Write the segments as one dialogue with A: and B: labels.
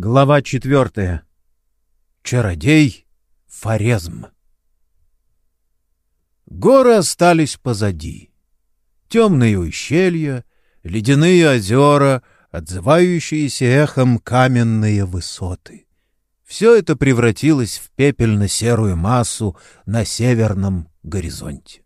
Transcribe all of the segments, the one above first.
A: Глава четвертая. Чародей Форезм. Горы остались позади. Темные ущелья, ледяные озера, отзывающиеся эхом каменные высоты. Все это превратилось в пепельно-серую массу на северном горизонте.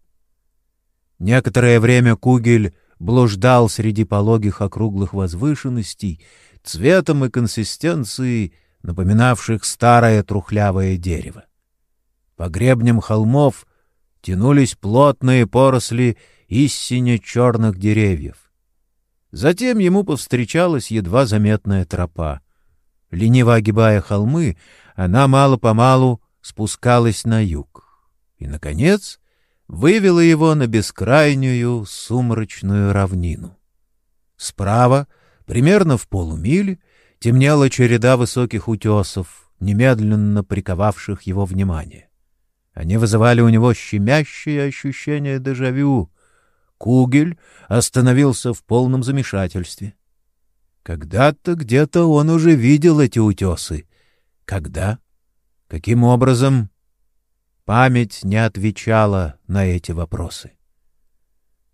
A: Некоторое время Кугель блуждал среди пологих округлых возвышенностей, цветом и консистенцией, напоминавших старое трухлявое дерево. По гребням холмов тянулись плотные поросли истине черных деревьев. Затем ему повстречалась едва заметная тропа. Лениво огибая холмы, она мало-помалу спускалась на юг. И, наконец, вывела его на бескрайнюю сумрачную равнину. Справа — Примерно в полумиле темнела череда высоких утесов, немедленно приковавших его внимание. Они вызывали у него щемящее ощущение дежавю. Кугель остановился в полном замешательстве. Когда-то где-то он уже видел эти утесы. Когда? Каким образом? Память не отвечала на эти вопросы.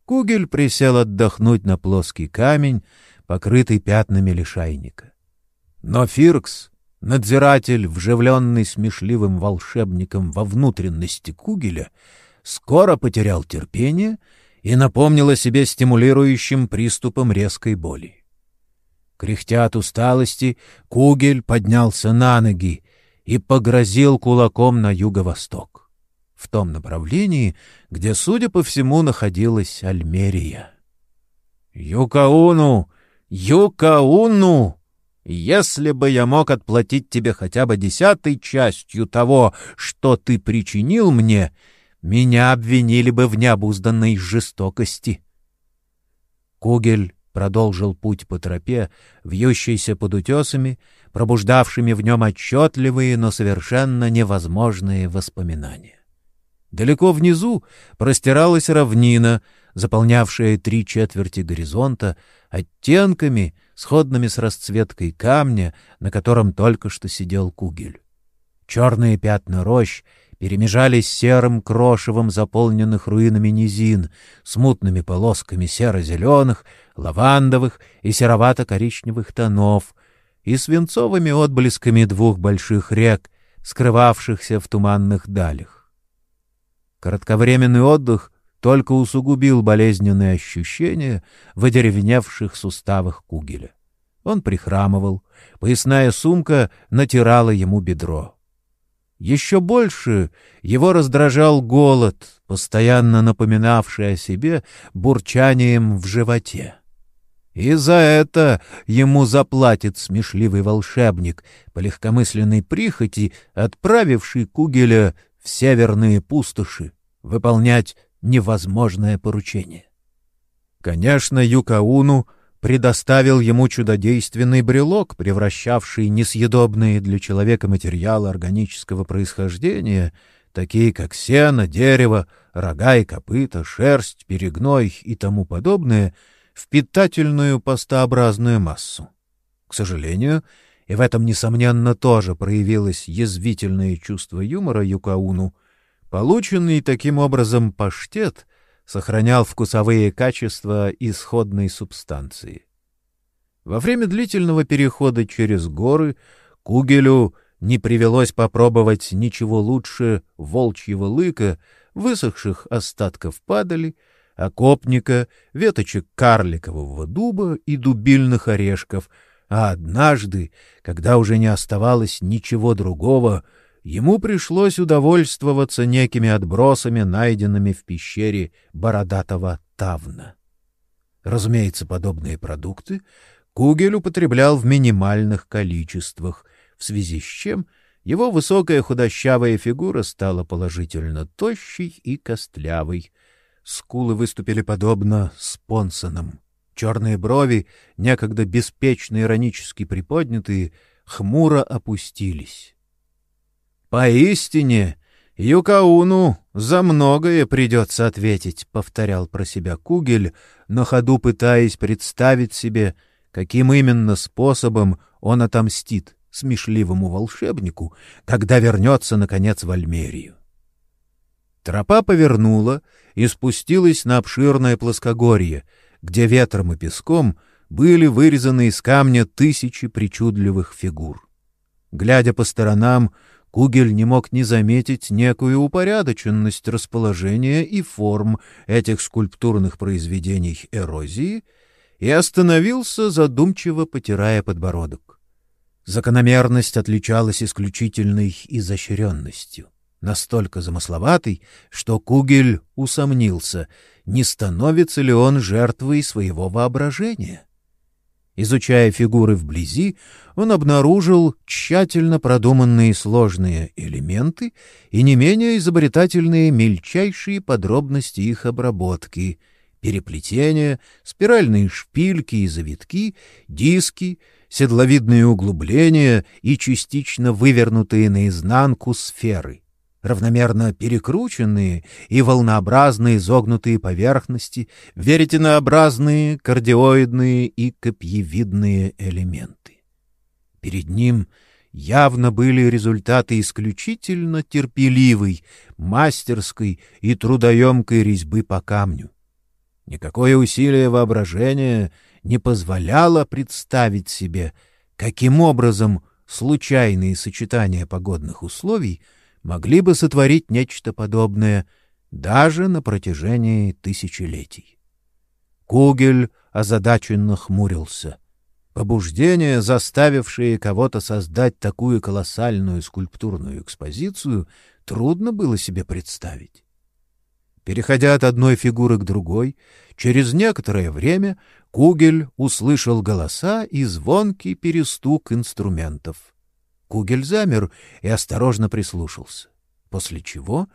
A: Кугель присел отдохнуть на плоский камень, покрытый пятнами лишайника. Но Фиркс, надзиратель, вживленный смешливым волшебником во внутренности Кугеля, скоро потерял терпение и напомнил о себе стимулирующим приступом резкой боли. Кряхтя от усталости, Кугель поднялся на ноги и погрозил кулаком на юго-восток, в том направлении, где, судя по всему, находилась Альмерия. «Юкауну!» Юкауну, если бы я мог отплатить тебе хотя бы десятой частью того, что ты причинил мне, меня обвинили бы в необузданной жестокости. Кугель продолжил путь по тропе, вьющейся под утесами, пробуждавшими в нем отчетливые, но совершенно невозможные воспоминания. Далеко внизу простиралась равнина, заполнявшая три четверти горизонта, оттенками, сходными с расцветкой камня, на котором только что сидел кугель. Черные пятна рощ перемежались серым крошевом заполненных руинами низин, смутными полосками серо-зеленых, лавандовых и серовато-коричневых тонов и свинцовыми отблесками двух больших рек, скрывавшихся в туманных далях. Кратковременный отдых только усугубил болезненные ощущения в одеревеневших суставах Кугеля. Он прихрамывал, поясная сумка натирала ему бедро. Еще больше его раздражал голод, постоянно напоминавший о себе бурчанием в животе. И за это ему заплатит смешливый волшебник по легкомысленной прихоти, отправивший Кугеля северные пустоши выполнять невозможное поручение. Конечно, Юкауну предоставил ему чудодейственный брелок, превращавший несъедобные для человека материалы органического происхождения, такие как сено, дерево, рога и копыта, шерсть, перегной и тому подобное, в питательную пастообразную массу. К сожалению, и в этом, несомненно, тоже проявилось язвительное чувство юмора Юкауну — Полученный таким образом паштет сохранял вкусовые качества исходной субстанции. Во время длительного перехода через горы Кугелю не привелось попробовать ничего лучше волчьего лыка, высохших остатков падали, окопника, веточек карликового дуба и дубильных орешков, а однажды, когда уже не оставалось ничего другого, ему пришлось удовольствоваться некими отбросами, найденными в пещере бородатого Тавна. Разумеется, подобные продукты Кугель употреблял в минимальных количествах, в связи с чем его высокая худощавая фигура стала положительно тощей и костлявой. Скулы выступили подобно спонсонам. Черные брови, некогда беспечно иронически приподнятые, хмуро опустились. Поистине, Юкауну за многое придется ответить, повторял про себя Кугель, на ходу пытаясь представить себе, каким именно способом он отомстит смешливому волшебнику, когда вернется, наконец, в Альмерию. Тропа повернула и спустилась на обширное плоскогорье, где ветром и песком были вырезаны из камня тысячи причудливых фигур. Глядя по сторонам, Кугель не мог не заметить некую упорядоченность расположения и форм этих скульптурных произведений эрозии и остановился, задумчиво потирая подбородок. Закономерность отличалась исключительной изощренностью, настолько замысловатой, что Кугель усомнился, не становится ли он жертвой своего воображения. Изучая фигуры вблизи, он обнаружил тщательно продуманные сложные элементы и не менее изобретательные мельчайшие подробности их обработки — переплетения, спиральные шпильки и завитки, диски, седловидные углубления и частично вывернутые наизнанку сферы — равномерно перекрученные и волнообразные изогнутые поверхности, веретенообразные, кардиоидные и копьевидные элементы. Перед ним явно были результаты исключительно терпеливой, мастерской и трудоемкой резьбы по камню. Никакое усилие воображения не позволяло представить себе, каким образом случайные сочетания погодных условий — могли бы сотворить нечто подобное даже на протяжении тысячелетий. Кугель озадаченно хмурился. Побуждение, заставившее кого-то создать такую колоссальную скульптурную экспозицию, трудно было себе представить. Переходя от одной фигуры к другой, через некоторое время Кугель услышал голоса и звонкий перестук инструментов. Кугель замер и осторожно прислушался, после чего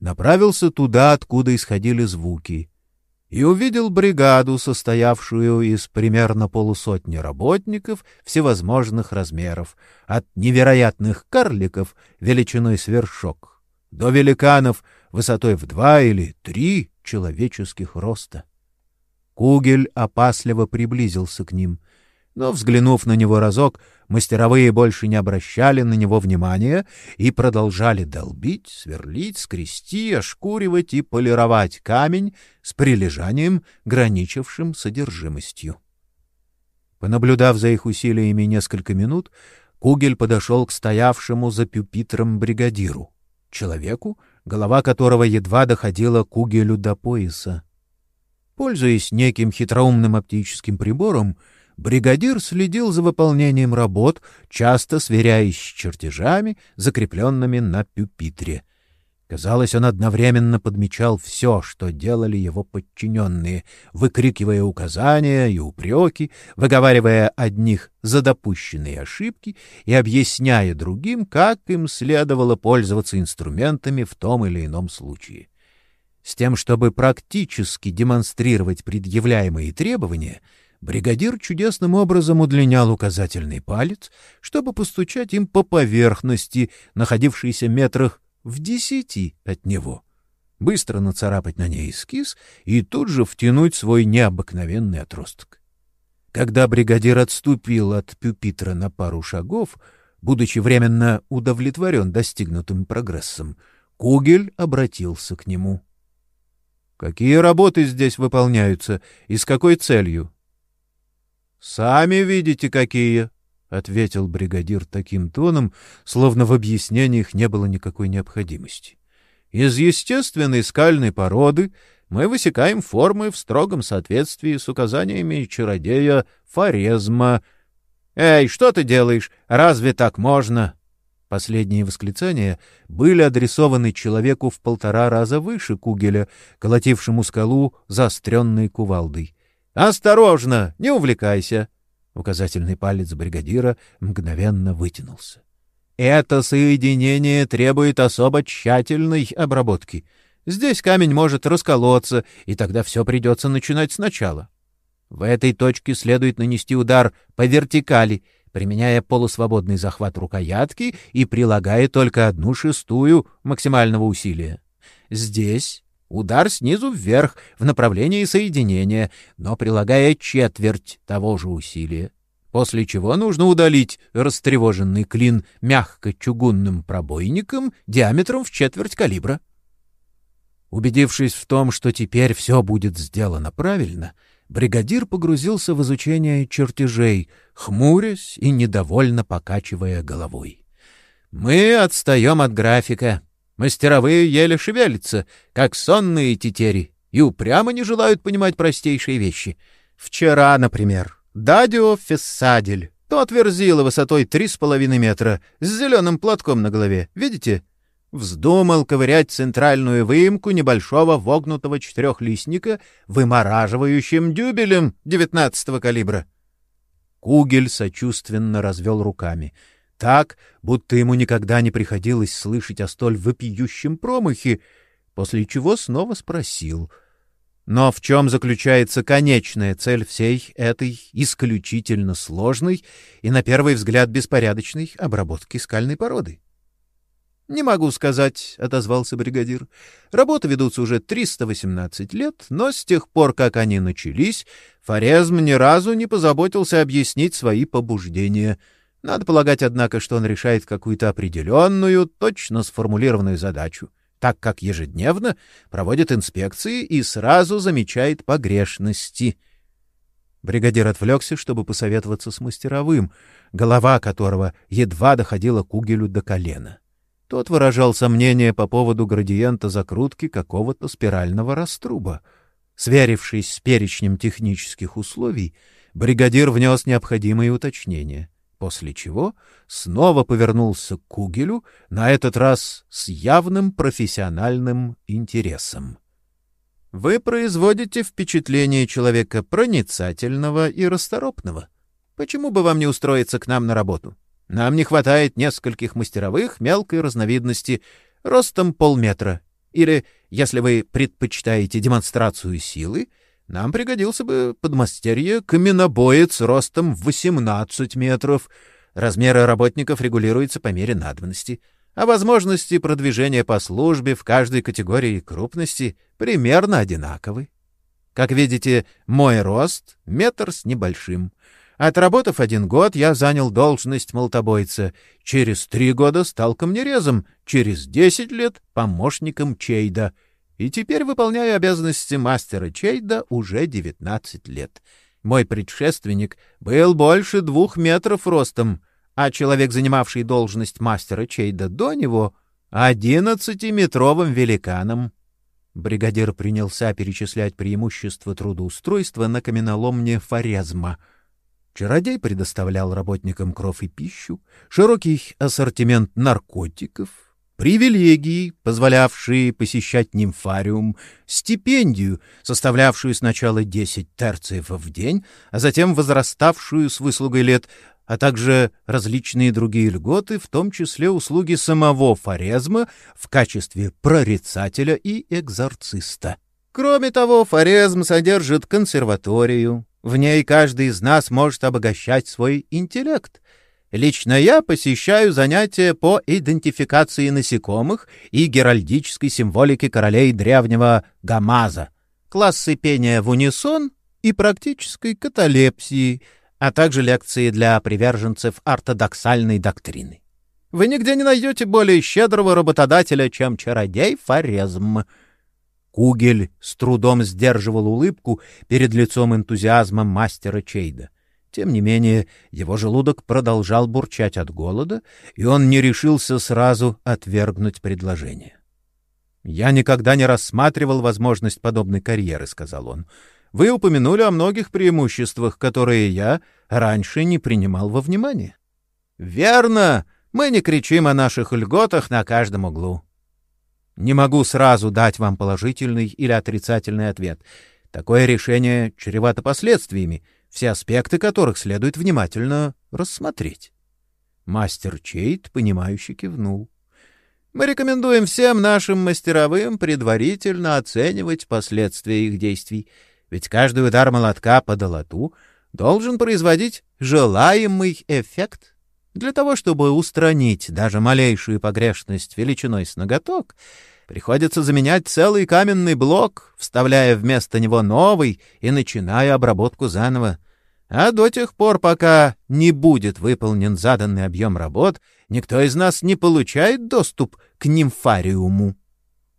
A: направился туда, откуда исходили звуки, и увидел бригаду, состоявшую из примерно полусотни работников всевозможных размеров, от невероятных карликов величиной свершок до великанов высотой в два или три человеческих роста. Кугель опасливо приблизился к ним — но, взглянув на него разок, мастеровые больше не обращали на него внимания и продолжали долбить, сверлить, скрести, ошкуривать и полировать камень с прилежанием, граничившим содержимостью. Понаблюдав за их усилиями несколько минут, Кугель подошел к стоявшему за пюпитром бригадиру, человеку, голова которого едва доходила Кугелю до пояса. Пользуясь неким хитроумным оптическим прибором, бригадир следил за выполнением работ, часто сверяясь с чертежами, закрепленными на пюпитре. Казалось, он одновременно подмечал все, что делали его подчиненные, выкрикивая указания и упреки, выговаривая одних за допущенные ошибки и объясняя другим, как им следовало пользоваться инструментами в том или ином случае. С тем, чтобы практически демонстрировать предъявляемые требования — бригадир чудесным образом удлинял указательный палец, чтобы постучать им по поверхности, находившейся метрах в десяти от него, быстро нацарапать на ней эскиз и тут же втянуть свой необыкновенный отросток. Когда бригадир отступил от пюпитра на пару шагов, будучи временно удовлетворен достигнутым прогрессом, Кугель обратился к нему. — Какие работы здесь выполняются и с какой целью? Сами видите, какие, — ответил бригадир таким тоном, словно в объяснениях не было никакой необходимости. Из естественной скальной породы мы высекаем формы в строгом соответствии с указаниями чародея Форезма. «Эй, что ты делаешь? Разве так можно?» Последние восклицания были адресованы человеку в полтора раза выше Кугеля, колотившему скалу заостренной кувалдой. Осторожно, не увлекайся. Указательный палец бригадира мгновенно вытянулся. Это соединение требует особо тщательной обработки. Здесь камень может расколоться, и тогда все придется начинать сначала. В этой точке следует нанести удар по вертикали, применяя полусвободный захват рукоятки и прилагая только одну шестую максимального усилия. Здесь Удар снизу вверх в направлении соединения, но прилагая четверть того же усилия. после чего нужно удалить растревоженный клин мягко-чугунным пробойником диаметром в четверть калибра. Убедившись в том, что теперь все будет сделано правильно, бригадир погрузился в изучение чертежей, хмурясь и недовольно покачивая головой. «Мы отстаем от графика. Мастеровые еле шевелятся, как сонные тетери, и упрямо не желают понимать простейшие вещи. Вчера, например, Дадио Фессадель, тот верзила высотой три с половиной метра, с зеленым платком на голове, видите?» вздумал ковырять центральную выемку небольшого вогнутого четырехлистника вымораживающим дюбелем девятнадцатого калибра. Кугель сочувственно развел руками. Так, будто ему никогда не приходилось слышать о столь вопиющем промахе, после чего снова спросил. Но в чем заключается конечная цель всей этой исключительно сложной и, на первый взгляд, беспорядочной обработки скальной породы? «Не могу сказать», — отозвался бригадир. «Работы ведутся уже 318 лет, но с тех пор, как они начались, Форезм ни разу не позаботился объяснить свои побуждения. Надо полагать, однако, что он решает какую-то определенную, точно сформулированную задачу, так как ежедневно проводит инспекции и сразу замечает погрешности». Бригадир отвлекся, чтобы посоветоваться с мастеровым, голова которого едва доходила к угелю до колена. Тот выражал сомнение по поводу градиента закрутки какого-то спирального раструба. Сверившись с перечнем технических условий, бригадир внес необходимые уточнения, после чего снова повернулся к Кугелю, на этот раз с явным профессиональным интересом. «Вы производите впечатление человека проницательного и расторопного. Почему бы вам не устроиться к нам на работу?» Нам не хватает нескольких мастеровых мелкой разновидности, ростом полметра. Или, если вы предпочитаете демонстрацию силы, нам пригодился бы подмастерье каменобоец ростом в 18 метров. Размеры работников регулируются по мере надобности, а возможности продвижения по службе в каждой категории крупности примерно одинаковы. Как видите, мой рост — метр с небольшим. Отработав один год, я занял должность молотобойца. Через три года стал камнерезом, через десять лет — помощником Чейда. И теперь выполняю обязанности мастера Чейда уже девятнадцать лет. Мой предшественник был больше двух метров ростом, а человек, занимавший должность мастера Чейда до него, — одиннадцатиметровым великаном. Бригадир принялся перечислять преимущества трудоустройства на каменоломне Форезма — Чародей предоставлял работникам кров и пищу, широкий ассортимент наркотиков, привилегии, позволявшие посещать нимфариум, стипендию, составлявшую сначала 10 терциев в день, а затем возраставшую с выслугой лет, а также различные другие льготы, в том числе услуги самого Форезма в качестве прорицателя и экзорциста. Кроме того, Форезм содержит консерваторию, в ней каждый из нас может обогащать свой интеллект. Лично я посещаю занятия по идентификации насекомых и геральдической символике королей древнего Гамаза, классы пения в унисон и практической каталепсии, а также лекции для приверженцев ортодоксальной доктрины. Вы нигде не найдете более щедрого работодателя, чем чародей Форезм — Кугель с трудом сдерживал улыбку перед лицом энтузиазма мастера Чейда. Тем не менее, его желудок продолжал бурчать от голода, и он не решился сразу отвергнуть предложение. «Я никогда не рассматривал возможность подобной карьеры», — сказал он. «Вы упомянули о многих преимуществах, которые я раньше не принимал во внимание». «Верно! Мы не кричим о наших льготах на каждом углу. Не могу сразу дать вам положительный или отрицательный ответ. Такое решение чревато последствиями, все аспекты которых следует внимательно рассмотреть. Мастер Чейт, понимающе кивнул. Мы рекомендуем всем нашим мастеровым предварительно оценивать последствия их действий, ведь каждый удар молотка по долоту должен производить желаемый эффект. Для того, чтобы устранить даже малейшую погрешность величиной с ноготок, Приходится заменять целый каменный блок, вставляя вместо него новый и начиная обработку заново. А до тех пор, пока не будет выполнен заданный объем работ, никто из нас не получает доступ к нимфариуму.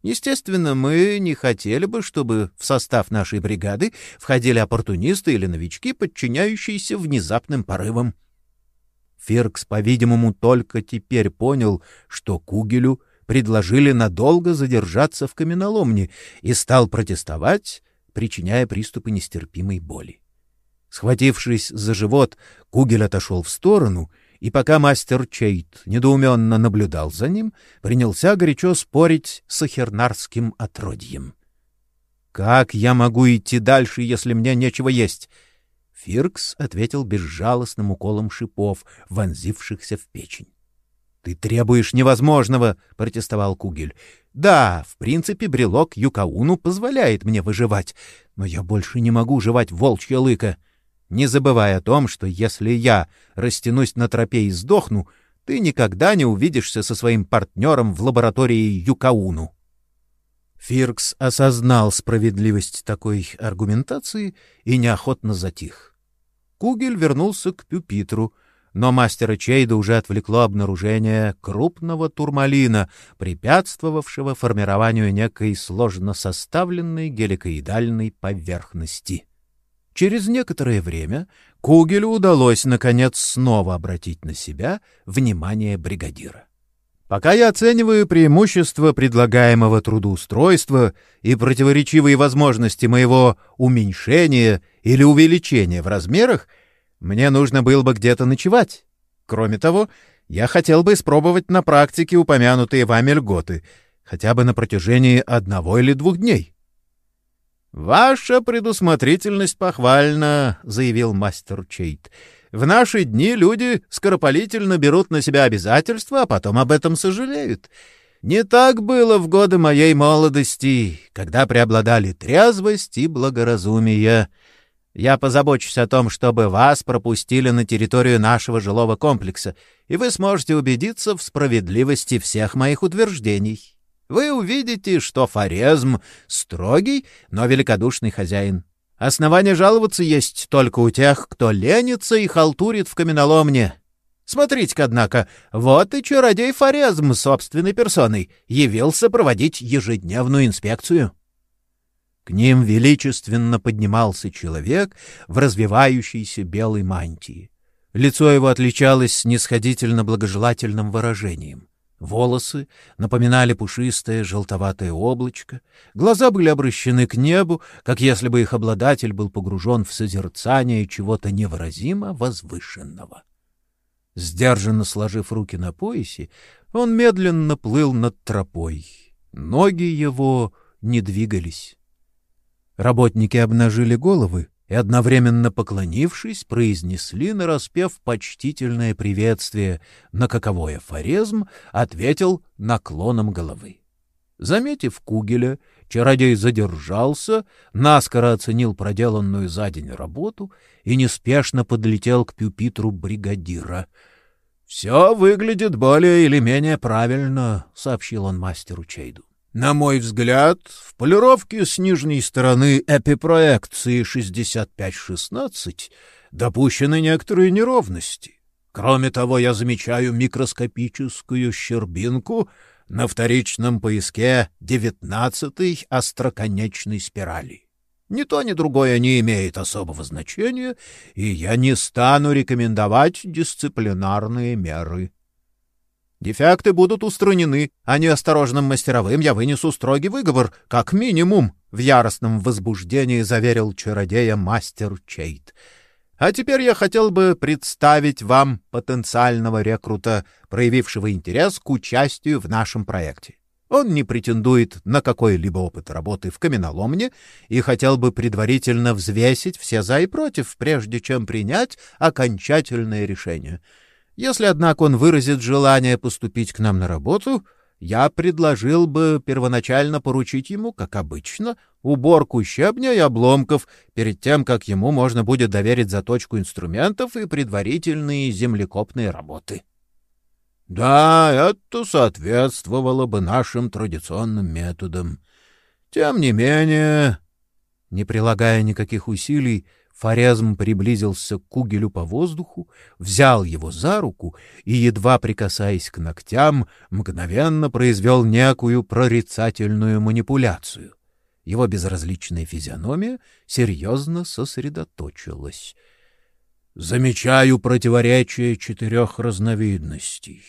A: Естественно, мы не хотели бы, чтобы в состав нашей бригады входили оппортунисты или новички, подчиняющиеся внезапным порывам. Фиркс, по-видимому, только теперь понял, что Кугелю предложили надолго задержаться в каменоломне и стал протестовать, причиняя приступы нестерпимой боли. Схватившись за живот, Кугель отошел в сторону, и пока мастер Чейт недоуменно наблюдал за ним, принялся горячо спорить с ахернарским отродьем. «Как я могу идти дальше, если мне нечего есть?» Фиркс ответил безжалостным уколом шипов, вонзившихся в печень. «Ты требуешь невозможного!» — протестовал Кугель. «Да, в принципе, брелок Юкауну позволяет мне выживать, но я больше не могу жевать волчье лыко не забывая о том, что если я растянусь на тропе и сдохну, ты никогда не увидишься со своим партнером в лаборатории Юкауну. Фиркс осознал справедливость такой аргументации и неохотно затих. Кугель вернулся к пюпитру, но мастера Чейда уже отвлекло обнаружение крупного турмалина, препятствовавшего формированию некой сложно составленной геликоидальной поверхности. Через некоторое время Кугелю удалось, наконец, снова обратить на себя внимание бригадира. Пока я оцениваю преимущества предлагаемого трудоустройства и противоречивые возможности моего уменьшения или увеличения в размерах, мне нужно было бы где-то ночевать. Кроме того, я хотел бы испробовать на практике упомянутые вами льготы, хотя бы на протяжении одного или двух дней. «Ваша предусмотрительность похвальна», — заявил мастер Чейт. «В наши дни люди скоропалительно берут на себя обязательства, а потом об этом сожалеют. Не так было в годы моей молодости, когда преобладали трезвость и благоразумие. Я позабочусь о том, чтобы вас пропустили на территорию нашего жилого комплекса, и вы сможете убедиться в справедливости всех моих утверждений» вы увидите, что Форезм — строгий, но великодушный хозяин. Основания жаловаться есть только у тех, кто ленится и халтурит в каменоломне. Смотрите-ка, однако, вот и чародей Форезм собственной персоной явился проводить ежедневную инспекцию. К ним величественно поднимался человек в развивающейся белой мантии. Лицо его отличалось снисходительно благожелательным выражением. Волосы напоминали пушистое желтоватое облачко, глаза были обращены к небу, как если бы их обладатель был погружен в созерцание чего-то невыразимо возвышенного. Сдержанно сложив руки на поясе, он медленно плыл над тропой. Ноги его не двигались. Работники обнажили головы и, одновременно поклонившись, произнесли нараспев почтительное приветствие, на каковое Форезм ответил наклоном головы. Заметив Кугеля, чародей задержался, наскоро оценил проделанную за день работу и неспешно подлетел к пюпитру бригадира. — Все выглядит более или менее правильно, — сообщил он мастеру Чейду. На мой взгляд, в полировке с нижней стороны эпипроекции 6516 допущены некоторые неровности. Кроме того, я замечаю микроскопическую щербинку на вторичном поиске девятнадцатой остроконечной спирали. Ни то, ни другое не имеет особого значения, и я не стану рекомендовать дисциплинарные меры. Дефекты будут устранены, а неосторожным мастеровым я вынесу строгий выговор, как минимум, — в яростном возбуждении заверил чародея мастер Чейт. А теперь я хотел бы представить вам потенциального рекрута, проявившего интерес к участию в нашем проекте. Он не претендует на какой-либо опыт работы в каменоломне и хотел бы предварительно взвесить все за и против, прежде чем принять окончательное решение — если, однако, он выразит желание поступить к нам на работу, я предложил бы первоначально поручить ему, как обычно, уборку щебня и обломков перед тем, как ему можно будет доверить заточку инструментов и предварительные землекопные работы. Да, это соответствовало бы нашим традиционным методам. Тем не менее, не прилагая никаких усилий, Форезм приблизился к Кугелю по воздуху, взял его за руку и, едва прикасаясь к ногтям, мгновенно произвел некую прорицательную манипуляцию. Его безразличная физиономия серьезно сосредоточилась. «Замечаю противоречие четырех разновидностей.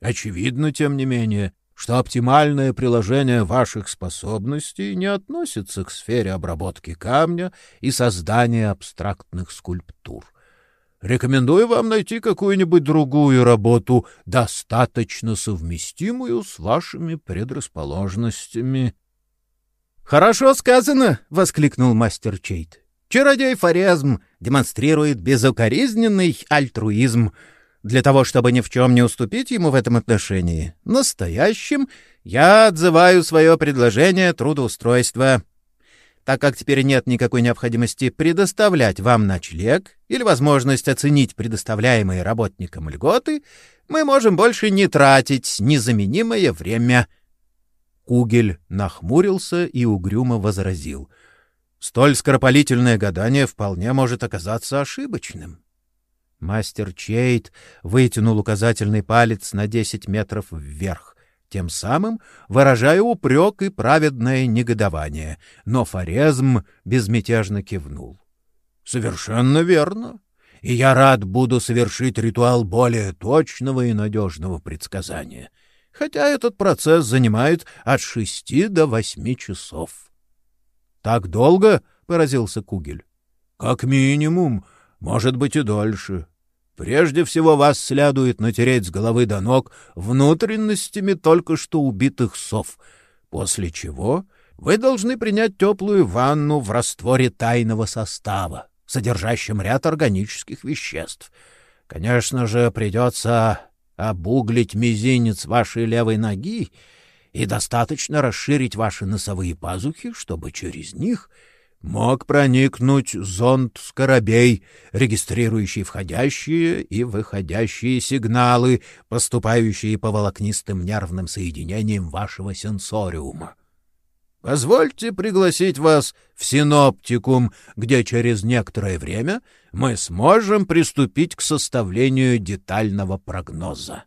A: Очевидно, тем не менее, что оптимальное приложение ваших способностей не относится к сфере обработки камня и создания абстрактных скульптур. Рекомендую вам найти какую-нибудь другую работу, достаточно совместимую с вашими предрасположенностями.
B: Хорошо сказано, воскликнул мастер Чейт. Чародей Форезм демонстрирует безукоризненный альтруизм. Для того, чтобы ни в чем не уступить ему в этом отношении, настоящим, я отзываю свое предложение трудоустройства. Так как теперь нет никакой необходимости предоставлять вам ночлег или возможность оценить предоставляемые работникам льготы, мы можем больше не тратить незаменимое время.
A: Кугель нахмурился и угрюмо возразил. Столь скоропалительное гадание вполне может оказаться ошибочным. Мастер Чейт вытянул указательный палец на десять метров вверх, тем самым выражая упрек и праведное негодование, но Форезм безмятежно кивнул. — Совершенно верно. И я рад буду совершить ритуал более точного и надежного предсказания, хотя этот процесс занимает от шести до восьми часов. — Так долго? — поразился Кугель. — Как минимум, может быть и дольше. — Прежде всего вас следует натереть с головы до ног внутренностями только что убитых сов, после чего вы должны принять теплую ванну в растворе тайного состава, содержащем ряд органических веществ. Конечно же, придется обуглить мизинец вашей левой ноги и достаточно расширить ваши носовые пазухи, чтобы через них мог проникнуть зонд скоробей, регистрирующий входящие и выходящие сигналы, поступающие по волокнистым нервным соединениям вашего сенсориума. Позвольте пригласить вас в синоптикум, где через некоторое время мы сможем приступить к составлению детального прогноза.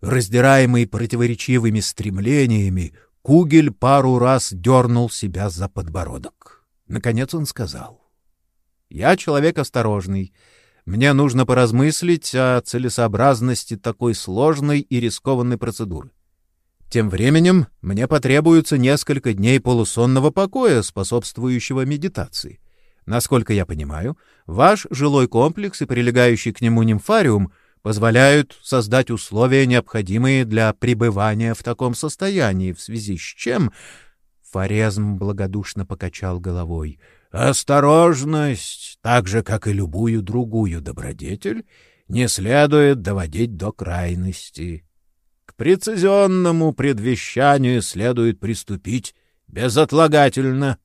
A: Раздираемый противоречивыми стремлениями, Кугель пару раз дернул себя за подбородок. Наконец он сказал. «Я человек осторожный. Мне нужно поразмыслить о целесообразности такой сложной и рискованной процедуры. Тем временем мне потребуется несколько дней полусонного покоя, способствующего медитации. Насколько я понимаю, ваш жилой комплекс и прилегающий к нему нимфариум — позволяют создать условия, необходимые для пребывания в таком состоянии, в связи с чем Форезм благодушно покачал головой. Осторожность, так же как и любую другую добродетель, не следует доводить до крайности. К прецизионному предвещанию следует приступить безотлагательно.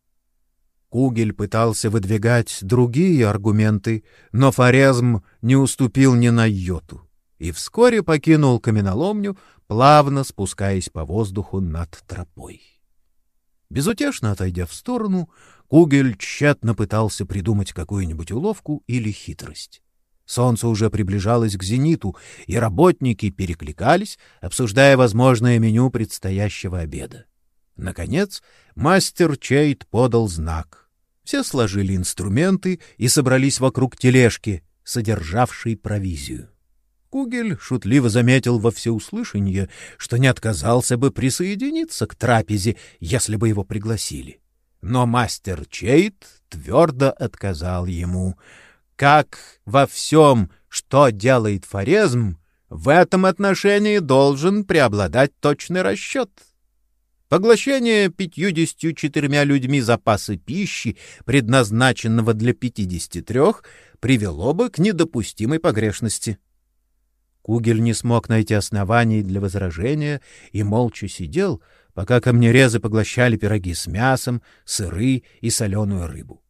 A: Кугель пытался выдвигать другие аргументы, но Форезм не уступил ни на йоту и вскоре покинул каменоломню, плавно спускаясь по воздуху над тропой. Безутешно отойдя в сторону, Кугель тщетно пытался придумать какую-нибудь уловку или хитрость. Солнце уже приближалось к зениту, и работники перекликались, обсуждая возможное меню предстоящего обеда. Наконец, мастер Чейт подал знак. Все сложили инструменты и собрались вокруг тележки, содержавшей провизию. Кугель шутливо заметил во всеуслышание, что не отказался бы присоединиться к трапезе, если бы его пригласили. Но мастер Чейт твердо отказал ему. Как во всем, что делает Форезм, в этом отношении должен преобладать точный расчет — Поглощение пятьюдесятью четырьмя людьми запаса пищи, предназначенного для пятидесяти трех, привело бы к недопустимой погрешности. Кугель не смог найти оснований для возражения и молча сидел, пока камнерезы поглощали пироги с мясом, сыры и соленую рыбу.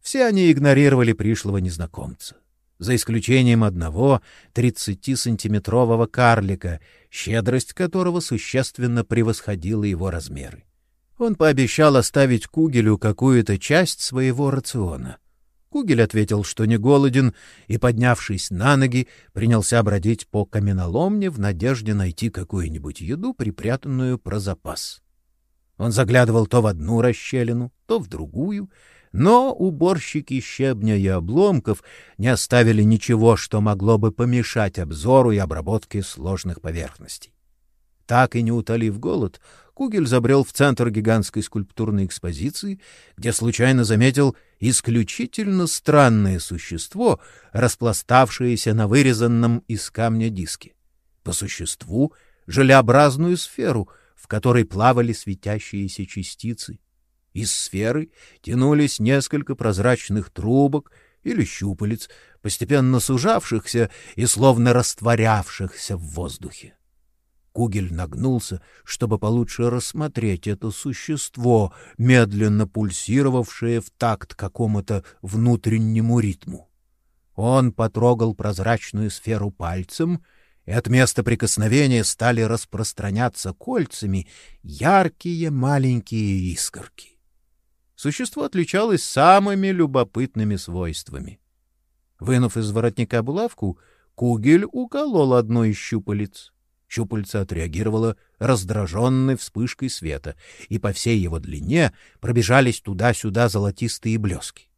A: Все они игнорировали пришлого незнакомца за исключением одного тридцатисантиметрового карлика, щедрость которого существенно превосходила его размеры. Он пообещал оставить Кугелю какую-то часть своего рациона.
B: Кугель ответил, что не голоден, и, поднявшись на ноги, принялся бродить по каменоломне в надежде найти какую-нибудь еду, припрятанную про запас. Он заглядывал то в одну расщелину, то в другую, но уборщики щебня и обломков не оставили ничего, что могло бы помешать обзору и обработке сложных поверхностей. Так и не утолив голод, Кугель забрел в центр гигантской скульптурной экспозиции, где случайно заметил исключительно странное существо, распластавшееся на вырезанном из камня диске. По существу желеобразную сферу, в которой плавали светящиеся частицы. Из сферы тянулись несколько прозрачных трубок или щупалец, постепенно сужавшихся и словно растворявшихся в воздухе. Кугель нагнулся, чтобы получше рассмотреть это существо, медленно пульсировавшее в такт какому-то внутреннему ритму. Он потрогал прозрачную сферу пальцем, и от места прикосновения стали распространяться кольцами яркие маленькие искорки. Существо отличалось самыми любопытными свойствами. Вынув из воротника булавку, Кугель уколол одно из щупалец. Щупальце отреагировало раздраженной вспышкой света, и по всей его длине пробежались туда-сюда золотистые блески.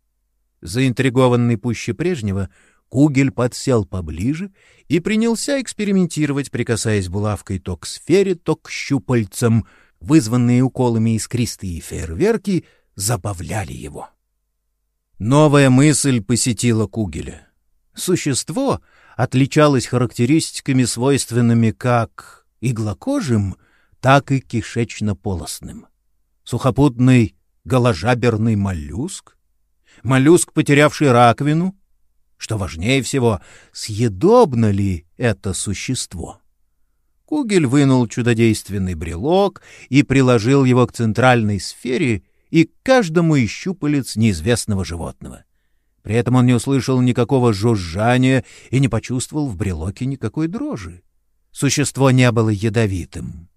B: Заинтригованный пуще прежнего, Кугель подсел поближе и принялся экспериментировать, прикасаясь булавкой то к сфере, то к щупальцам. Вызванные уколами искристые фейерверки забавляли его. Новая мысль посетила Кугеля. Существо отличалось характеристиками, свойственными как иглокожим, так и кишечно-полостным. Сухопутный голожаберный моллюск, моллюск, потерявший раковину, что важнее всего, съедобно ли это существо? Кугель вынул чудодейственный брелок и приложил его к центральной сфере и каждому из щупалец неизвестного животного. При этом он не услышал никакого жужжания и не почувствовал в брелоке никакой дрожи. Существо не было ядовитым.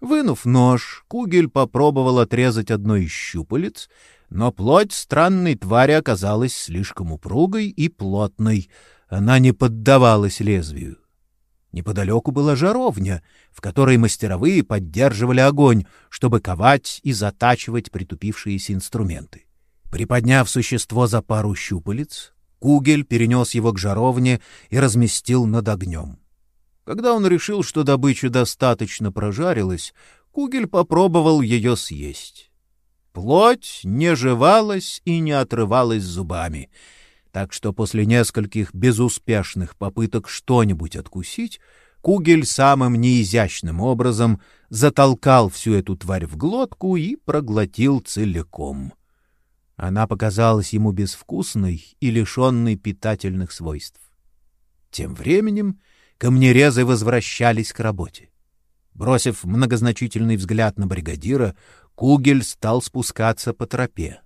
B: Вынув нож, Кугель попробовал отрезать одно из щупалец, но плоть странной твари оказалась слишком упругой и плотной. Она не поддавалась лезвию. Неподалеку была жаровня, в которой мастеровые поддерживали огонь, чтобы ковать и затачивать притупившиеся инструменты. Приподняв существо за пару щупалец, Кугель перенес его к жаровне и разместил над огнем. Когда он решил, что добыча достаточно прожарилась, Кугель попробовал ее съесть. Плоть не жевалась и не отрывалась зубами, так что после нескольких безуспешных попыток что-нибудь откусить, Кугель самым неизящным образом затолкал всю эту тварь в глотку и проглотил целиком. Она показалась ему безвкусной и лишенной питательных свойств. Тем временем камнерезы возвращались к работе. Бросив многозначительный взгляд на бригадира, Кугель стал спускаться по тропе.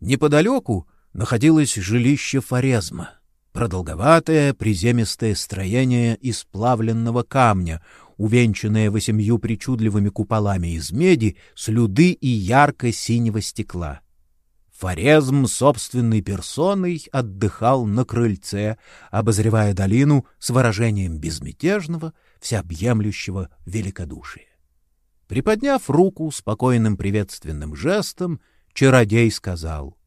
B: Неподалеку находилось жилище Форезма, продолговатое приземистое строение из плавленного камня, увенчанное восемью причудливыми куполами из меди, слюды и ярко-синего стекла. Форезм собственной персоной отдыхал на крыльце, обозревая долину с выражением безмятежного, всеобъемлющего великодушия. Приподняв руку спокойным приветственным жестом, чародей сказал: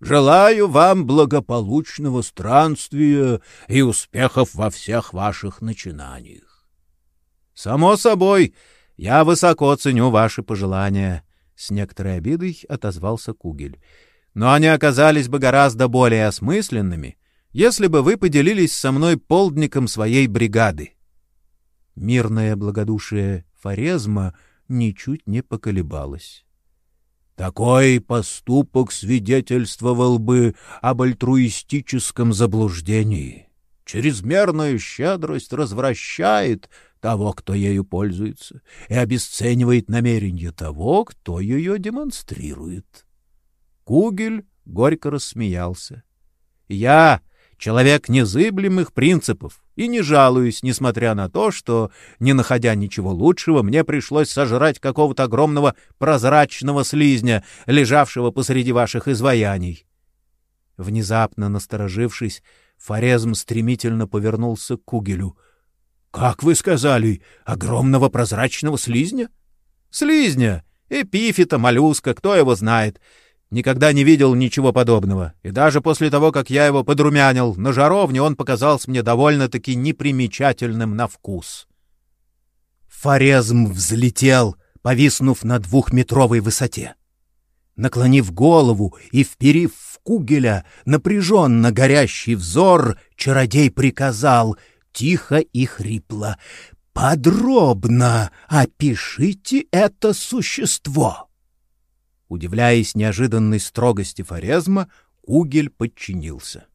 B: "Желаю вам благополучного странствия и успехов во всех ваших начинаниях". Само собой, я высоко ценю ваши пожелания, с некоторой обидой отозвался Кугель. Но они оказались бы гораздо более осмысленными, если бы вы поделились со мной полдником своей бригады. Мирное благодушие Форезма ничуть не поколебалось. Такой поступок свидетельствовал бы об альтруистическом заблуждении. Чрезмерная щедрость развращает того, кто ею пользуется, и обесценивает намерения того, кто ее демонстрирует. Кугель горько рассмеялся. Я человек незыблемых принципов и не жалуюсь, несмотря на то, что, не находя ничего лучшего, мне пришлось сожрать какого-то огромного прозрачного слизня, лежавшего посреди ваших изваяний. Внезапно насторожившись, Форезм стремительно повернулся к Кугелю. — Как вы сказали, огромного прозрачного слизня? — Слизня! Эпифита, моллюска, кто его знает. Никогда не видел ничего подобного. И даже после того, как я его подрумянил на жаровне, он показался мне довольно-таки непримечательным на вкус. Форезм взлетел, повиснув на двухметровой высоте. Наклонив голову и вперив в Кугеля напряженно горящий взор, чародей приказал тихо и хрипло «Подробно опишите это существо». Удивляясь неожиданной строгости Форезма, Кугель подчинился.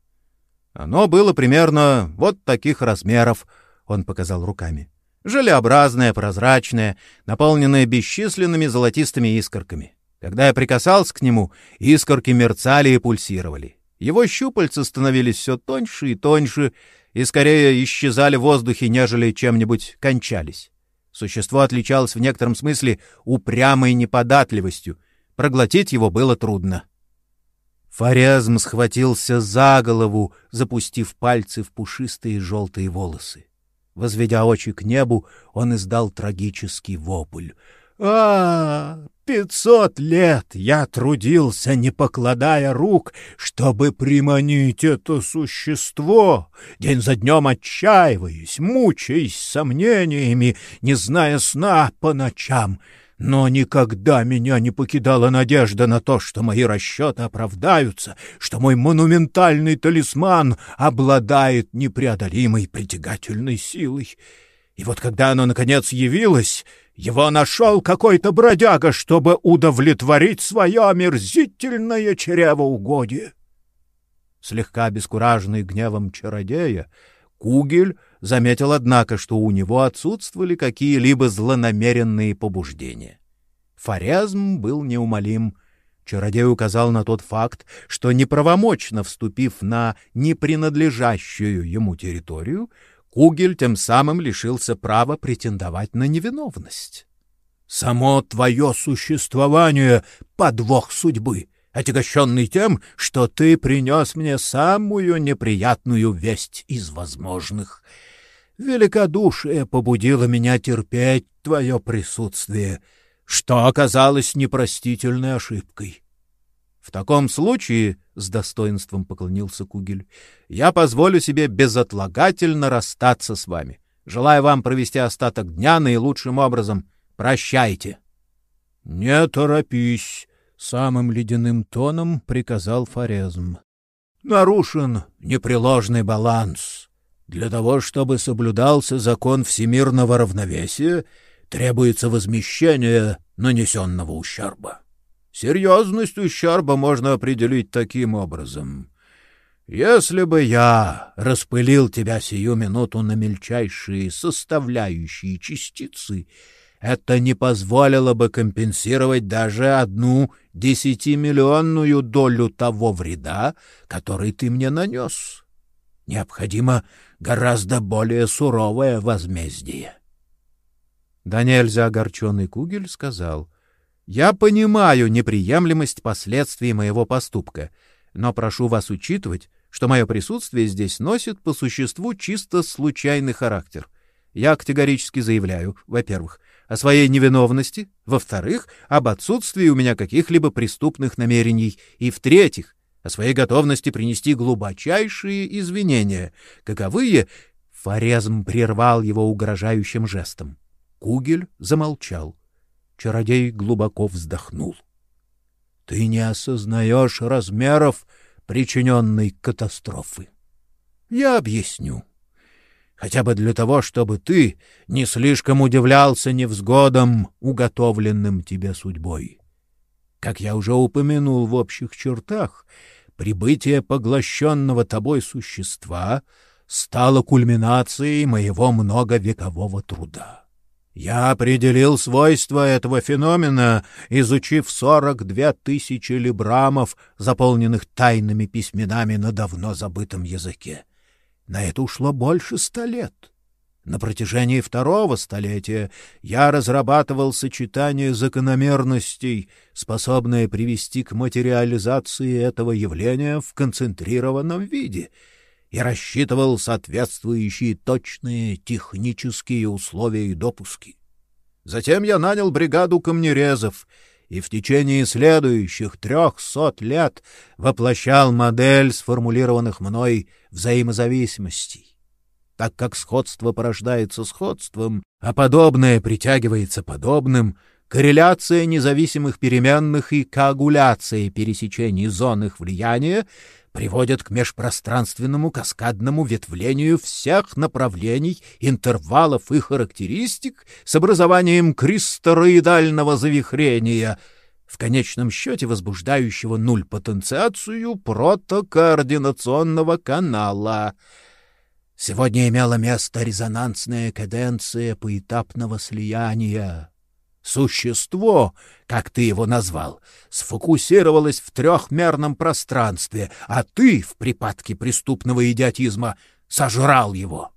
B: Оно было примерно вот таких размеров, он показал руками. Желеобразное, прозрачное, наполненное бесчисленными золотистыми искорками. Когда я прикасался к нему, искорки мерцали и пульсировали. Его щупальца становились все тоньше и тоньше, и скорее исчезали в воздухе, нежели чем-нибудь кончались. Существо отличалось в некотором смысле упрямой неподатливостью, Проглотить его было трудно. Форезм схватился за голову, запустив пальцы в пушистые желтые волосы. Возведя очи к небу, он издал трагический вопль. «А, пятьсот лет я трудился, не покладая рук, чтобы приманить это существо, день за днем отчаиваясь, мучаясь сомнениями, не зная сна по ночам». Но никогда меня не покидала надежда на то, что мои расчеты оправдаются, что мой монументальный талисман обладает непреодолимой притягательной силой. И вот когда оно, наконец, явилось, его нашел какой-то бродяга, чтобы удовлетворить свое омерзительное чревоугодие. Слегка обескураженный гневом чародея, Кугель заметил, однако, что у него отсутствовали какие-либо злонамеренные побуждения. Форязм был неумолим. Чародей указал на тот факт, что неправомочно вступив на непринадлежащую ему территорию, Кугель тем самым лишился права претендовать на невиновность. «Само твое существование — подвох судьбы», отягощенный тем, что ты принес мне самую неприятную весть из возможных. Великодушие побудило меня терпеть твое присутствие, что оказалось непростительной ошибкой. В таком случае, — с достоинством поклонился Кугель, — я позволю себе безотлагательно расстаться с вами. Желаю вам провести остаток дня наилучшим образом. Прощайте. — Не торопись, самым ледяным тоном приказал Форезм. Нарушен непреложный баланс. Для того, чтобы соблюдался закон всемирного равновесия, требуется возмещение нанесенного ущерба. Серьезность ущерба можно определить таким образом. Если бы я распылил тебя сию минуту на мельчайшие составляющие частицы, это не позволило бы компенсировать даже одну десятимиллионную долю того вреда, который ты мне нанес. Необходимо гораздо более суровое возмездие. Да огорченный Кугель сказал, «Я понимаю неприемлемость последствий моего поступка, но прошу вас учитывать, что мое присутствие здесь носит по существу чисто случайный характер. Я категорически заявляю, во-первых, о своей невиновности, во-вторых, об отсутствии у меня каких-либо преступных намерений, и, в-третьих, о своей готовности принести глубочайшие извинения, каковые Форезм прервал его угрожающим жестом. Кугель замолчал. Чародей глубоко вздохнул. — Ты не осознаешь размеров причиненной катастрофы. Я объясню. — хотя бы для того, чтобы ты не слишком удивлялся невзгодам, уготовленным тебе судьбой. Как я уже упомянул в общих чертах, прибытие поглощенного тобой существа стало кульминацией моего многовекового труда. Я определил свойства этого феномена, изучив сорок две тысячи либрамов, заполненных тайными письменами на давно забытом языке. На это ушло больше ста лет.
A: На протяжении второго столетия я разрабатывал сочетание закономерностей, способное привести к материализации этого явления в концентрированном виде, и рассчитывал соответствующие точные технические условия и допуски. Затем я нанял бригаду камнерезов и в течение следующих трехсот лет воплощал модель сформулированных мной взаимозависимостей так как сходство порождается сходством, а подобное притягивается подобным, корреляция независимых переменных и коагуляция пересечений зон их влияния приводят к межпространственному каскадному ветвлению всех направлений, интервалов и характеристик с образованием кристороидального завихрения, в конечном счете возбуждающего нуль потенциацию протокоординационного канала — Сегодня имела место резонансная каденция поэтапного слияния. Существо, как ты его назвал, сфокусировалось в трехмерном пространстве, а ты в припадке преступного идиотизма сожрал его.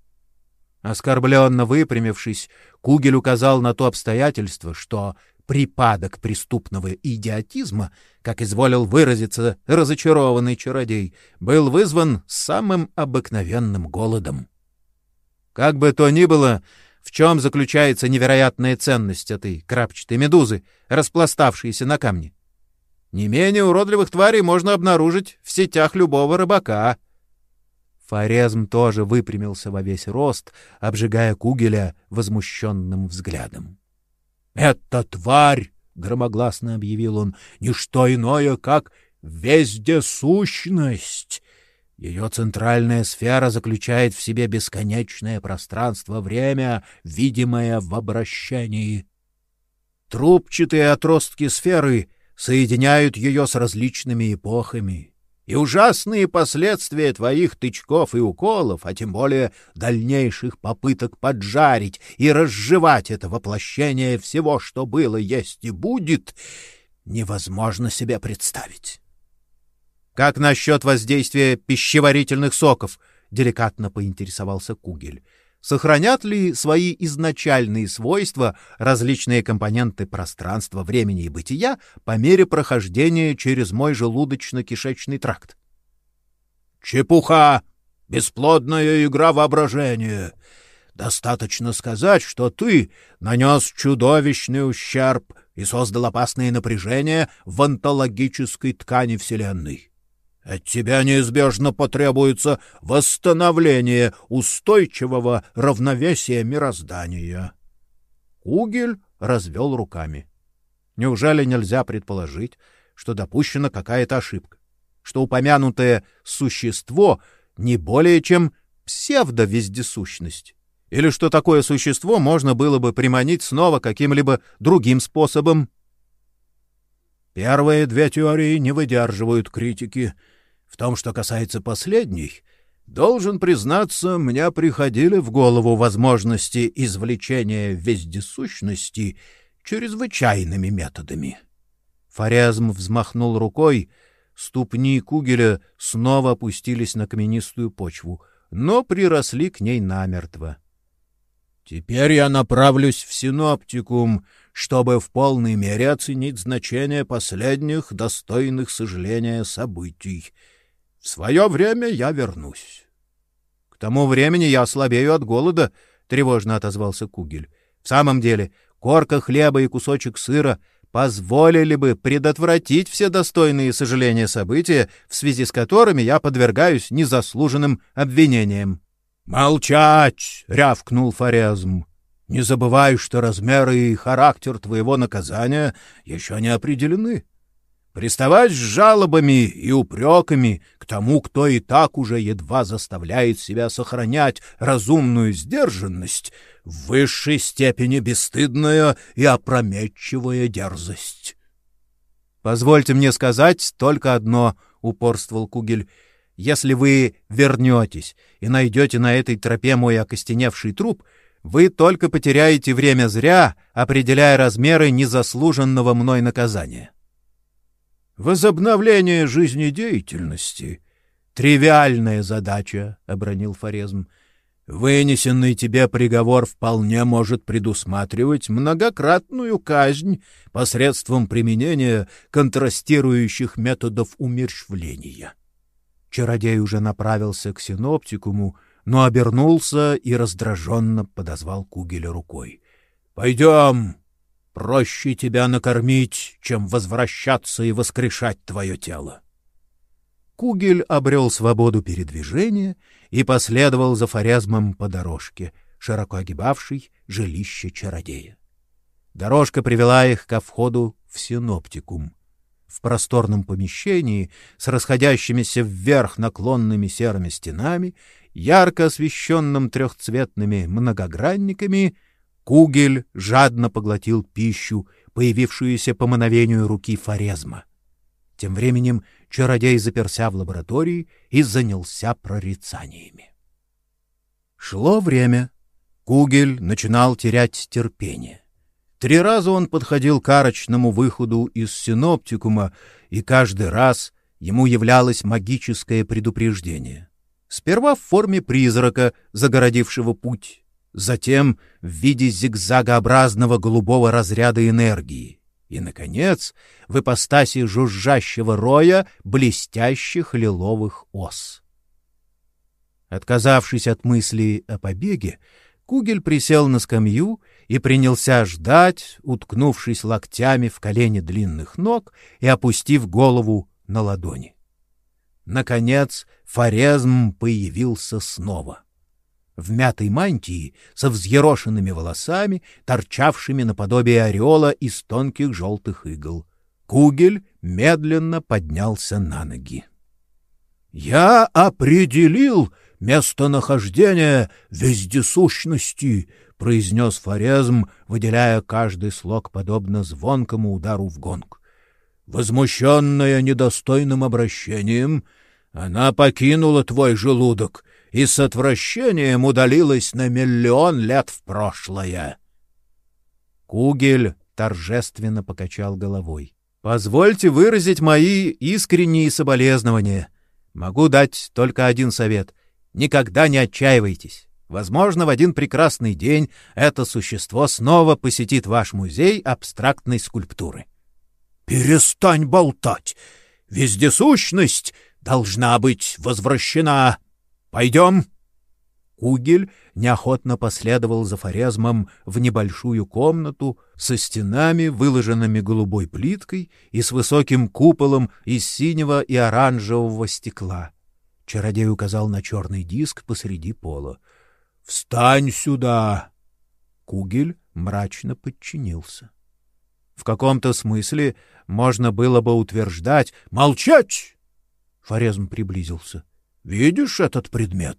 A: Оскорбленно выпрямившись, Кугель указал на то обстоятельство, что припадок преступного идиотизма, как изволил выразиться разочарованный чародей, был вызван самым обыкновенным голодом. Как бы то ни было, в чем заключается невероятная ценность этой крапчатой медузы, распластавшейся на камне? Не менее уродливых тварей можно обнаружить в сетях любого рыбака. Форезм тоже выпрямился во весь рост, обжигая Кугеля возмущенным взглядом. «Эта тварь!» — громогласно объявил он. «Не что иное, как вездесущность!» Ее центральная сфера заключает в себе бесконечное пространство-время, видимое в обращении. Трубчатые отростки сферы соединяют ее с различными эпохами и ужасные последствия твоих тычков и уколов, а тем более дальнейших попыток поджарить и разжевать это воплощение всего, что было, есть и будет, невозможно себе представить. Как насчет воздействия пищеварительных соков? деликатно поинтересовался Кугель сохранят ли свои изначальные свойства различные компоненты пространства, времени и бытия по мере прохождения через мой желудочно-кишечный тракт. Чепуха! Бесплодная игра воображения! Достаточно сказать, что ты нанес чудовищный ущерб и создал опасное напряжение в онтологической ткани Вселенной. От тебя неизбежно потребуется восстановление устойчивого равновесия мироздания. Угель развел руками. Неужели нельзя предположить, что допущена какая-то ошибка, что упомянутое существо не более чем псевдовездесущность, или что такое существо можно было бы приманить снова каким-либо другим способом? Первые две теории не выдерживают критики — в том, что касается последней, должен признаться, мне приходили в голову возможности извлечения вездесущности чрезвычайными методами. Форезм взмахнул рукой, ступни Кугеля снова опустились на каменистую почву, но приросли к ней намертво. Теперь я направлюсь в синоптикум, чтобы в полной мере оценить значение последних достойных сожаления событий — в свое время я вернусь. — К тому времени я ослабею от голода, — тревожно отозвался Кугель. — В самом деле, корка хлеба и кусочек сыра позволили бы предотвратить все достойные сожаления события, в связи с которыми я подвергаюсь незаслуженным обвинениям. — Молчать! — рявкнул Форезм. — Не забывай, что размеры и характер твоего наказания еще не определены. — Приставать с жалобами и упреками к тому, кто и так уже едва заставляет себя сохранять разумную сдержанность, в высшей степени бесстыдная и опрометчивая дерзость. «Позвольте мне сказать только одно», — упорствовал Кугель. «Если вы вернетесь и найдете на этой тропе мой окостеневший труп, вы только потеряете время зря, определяя размеры незаслуженного мной наказания». Возобновление жизнедеятельности — тривиальная задача, — обронил Форезм. Вынесенный тебе приговор вполне может предусматривать многократную казнь посредством применения контрастирующих методов умерщвления.
B: Чародей уже направился к синоптикуму, но обернулся и раздраженно подозвал Кугеля рукой.
A: — Пойдем! Проще тебя накормить, чем возвращаться и воскрешать твое тело.
B: Кугель обрел свободу передвижения и последовал за Форязмом по дорожке, широко огибавшей жилище чародея. Дорожка привела их ко входу в синоптикум. В просторном помещении с расходящимися вверх наклонными серыми стенами, ярко освещенным трехцветными многогранниками, Кугель жадно поглотил пищу, появившуюся по мановению руки Форезма. Тем временем чародей заперся в лаборатории и занялся прорицаниями. Шло время. Кугель начинал терять терпение. Три раза он подходил к арочному выходу из синоптикума, и каждый раз ему являлось магическое предупреждение. Сперва в форме призрака, загородившего путь, затем в виде зигзагообразного голубого разряда энергии и, наконец, в ипостаси жужжащего роя блестящих лиловых ос. Отказавшись от мысли о побеге, Кугель присел на скамью и принялся ждать, уткнувшись локтями в колени длинных ног и опустив голову на ладони. Наконец, Форезм появился снова в мятой мантии со взъерошенными волосами, торчавшими наподобие ореола из тонких желтых игл. Кугель медленно поднялся на ноги. «Я определил местонахождение вездесущности», — произнес Форезм, выделяя каждый слог подобно звонкому удару в гонг. «Возмущенная недостойным обращением, она покинула твой желудок и с отвращением удалилась на миллион лет в прошлое. Кугель торжественно покачал головой. Позвольте выразить мои искренние соболезнования. Могу дать только один совет: никогда не отчаивайтесь. Возможно, в один прекрасный день это существо снова посетит ваш музей абстрактной скульптуры. Перестань болтать. Вездесущность должна быть возвращена Пойдем!» Кугель неохотно последовал за Форезмом в небольшую комнату со стенами, выложенными голубой плиткой и с высоким куполом из синего и оранжевого стекла. Чародей указал на черный диск посреди пола. «Встань сюда!» Кугель мрачно подчинился. В каком-то смысле можно было бы утверждать «Молчать!» Форезм приблизился. Видишь этот предмет?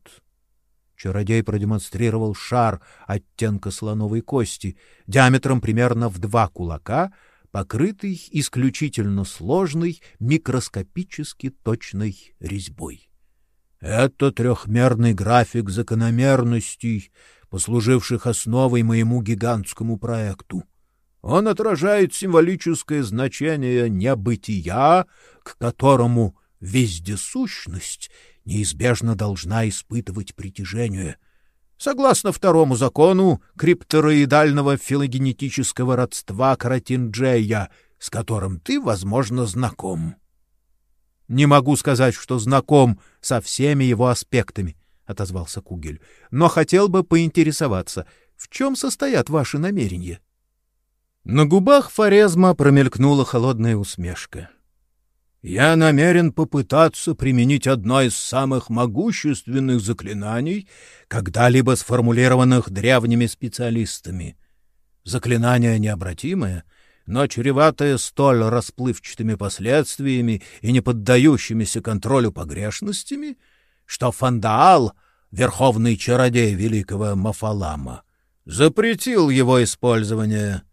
B: Чародей продемонстрировал шар оттенка слоновой кости, диаметром примерно в два кулака, покрытый исключительно сложной микроскопически точной резьбой. Это трехмерный график закономерностей, послуживших основой моему гигантскому проекту. Он отражает символическое значение небытия, к которому вездесущность неизбежно должна испытывать притяжение. Согласно второму закону криптороидального филогенетического родства каротинджея, с которым ты, возможно, знаком. Не могу сказать, что знаком со всеми его аспектами, отозвался Кугель, но хотел бы поинтересоваться, в чем состоят ваши намерения. На губах Форезма промелькнула холодная усмешка. Я намерен попытаться применить одно из самых могущественных заклинаний, когда-либо сформулированных древними специалистами. Заклинание необратимое, но чреватое столь расплывчатыми последствиями и не поддающимися контролю погрешностями, что Фандаал, верховный чародей великого Мафалама, запретил его использование.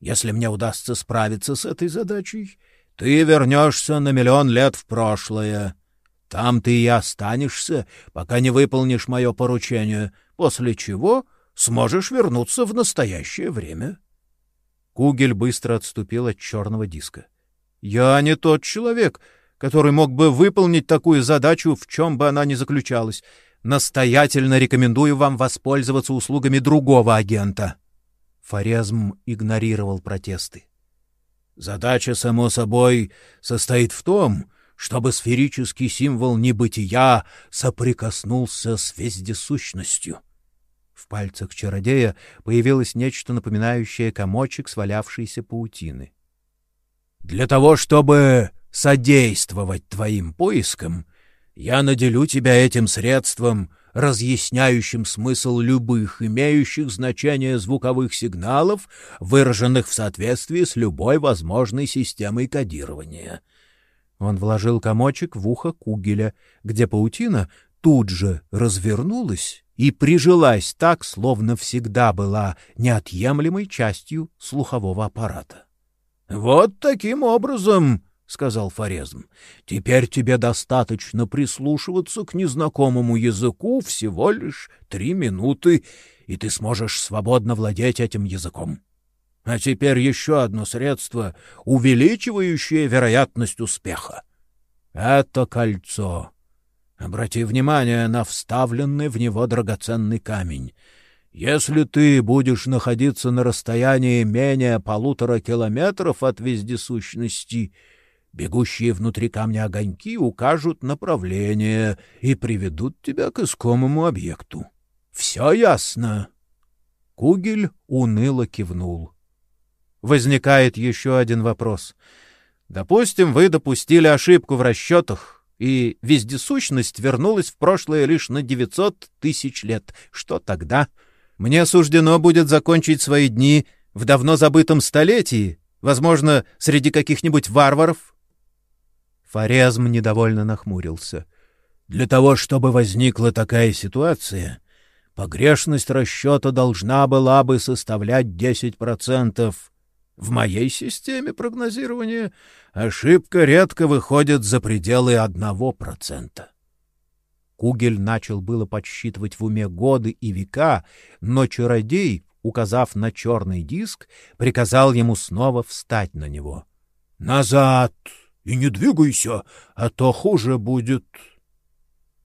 B: Если мне удастся справиться с этой задачей, ты вернешься на миллион лет в прошлое. Там ты и останешься, пока не выполнишь мое поручение, после чего сможешь вернуться в настоящее время. Кугель быстро отступил от черного диска. — Я не тот человек, который мог бы выполнить такую задачу, в чем бы она ни заключалась. настоятельно рекомендую вам воспользоваться услугами другого агента. Форезм игнорировал протесты. Задача, само собой, состоит в том, чтобы сферический символ небытия соприкоснулся с вездесущностью. В пальцах чародея появилось нечто напоминающее комочек свалявшейся паутины. Для того, чтобы содействовать твоим поискам, я наделю тебя этим средством, разъясняющим смысл любых имеющих значение звуковых сигналов, выраженных в соответствии с любой возможной системой кодирования. Он вложил комочек в ухо Кугеля, где паутина тут же развернулась и прижилась так, словно всегда была неотъемлемой частью слухового аппарата. «Вот таким образом», — сказал Форезм, — «теперь тебе достаточно прислушиваться к незнакомому языку всего лишь три минуты, и ты сможешь свободно владеть этим языком. А теперь еще одно средство, увеличивающее вероятность успеха. Это кольцо. Обрати внимание на вставленный в него драгоценный камень. Если ты будешь находиться на расстоянии менее полутора километров от вездесущности, бегущие внутри камня огоньки укажут направление и приведут тебя к искомому объекту. Все ясно? Кугель уныло кивнул. — возникает еще один вопрос. Допустим, вы допустили ошибку в расчетах, и вездесущность вернулась в прошлое лишь на 900 тысяч лет. Что тогда? Мне суждено будет закончить свои дни в давно забытом столетии, возможно, среди каких-нибудь варваров? Форезм недовольно нахмурился. Для того, чтобы возникла такая ситуация, погрешность расчета должна была бы составлять 10 процентов. В моей системе прогнозирования ошибка редко выходит за пределы одного процента. Кугель начал было подсчитывать в уме годы и века, но чародей, указав на черный диск, приказал ему снова встать на него. — Назад! И не двигайся, а то хуже будет.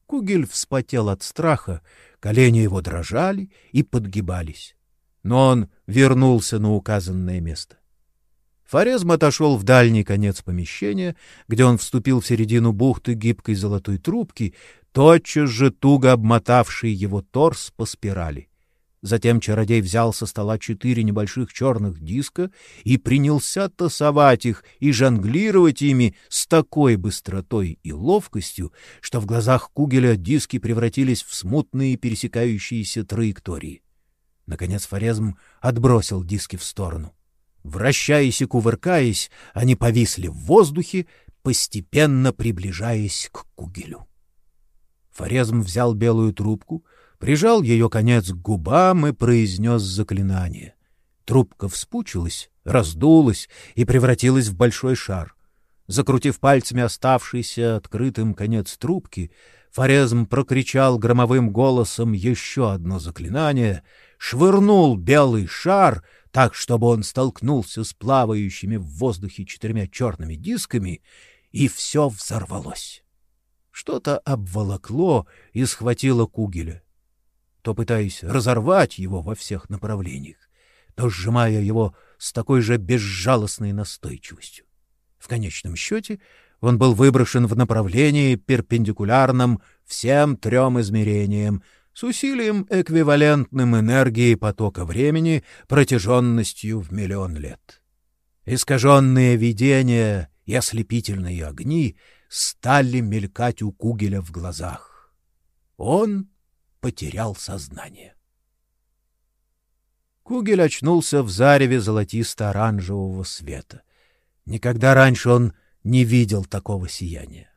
B: Кугель вспотел от страха, колени его дрожали и подгибались. Но он вернулся на указанное место. Форезм отошел в дальний конец помещения, где он вступил в середину бухты гибкой золотой трубки, тотчас же туго обмотавший его торс по спирали. Затем чародей взял со стола четыре небольших черных диска и принялся тасовать их и жонглировать ими с такой быстротой и ловкостью, что в глазах Кугеля диски превратились в смутные пересекающиеся траектории. Наконец Форезм отбросил диски в сторону. Вращаясь и кувыркаясь, они повисли в воздухе, постепенно приближаясь к кугелю. Форезм взял белую трубку, прижал ее конец к губам и произнес заклинание. Трубка вспучилась, раздулась и превратилась в большой шар. Закрутив пальцами оставшийся открытым конец трубки, Форезм прокричал громовым голосом еще одно заклинание, швырнул белый шар — так, чтобы он столкнулся с плавающими в воздухе четырьмя черными дисками, и все взорвалось. Что-то обволокло и схватило Кугеля. То пытаясь разорвать его во всех направлениях, то сжимая его с такой же безжалостной настойчивостью. В конечном счете он был выброшен в направлении, перпендикулярном всем трем измерениям, с усилием, эквивалентным энергии потока времени протяженностью в миллион лет. Искаженные видения и ослепительные огни стали мелькать у Кугеля в глазах. Он потерял сознание. Кугель очнулся в зареве золотисто-оранжевого света. Никогда раньше он не видел такого сияния.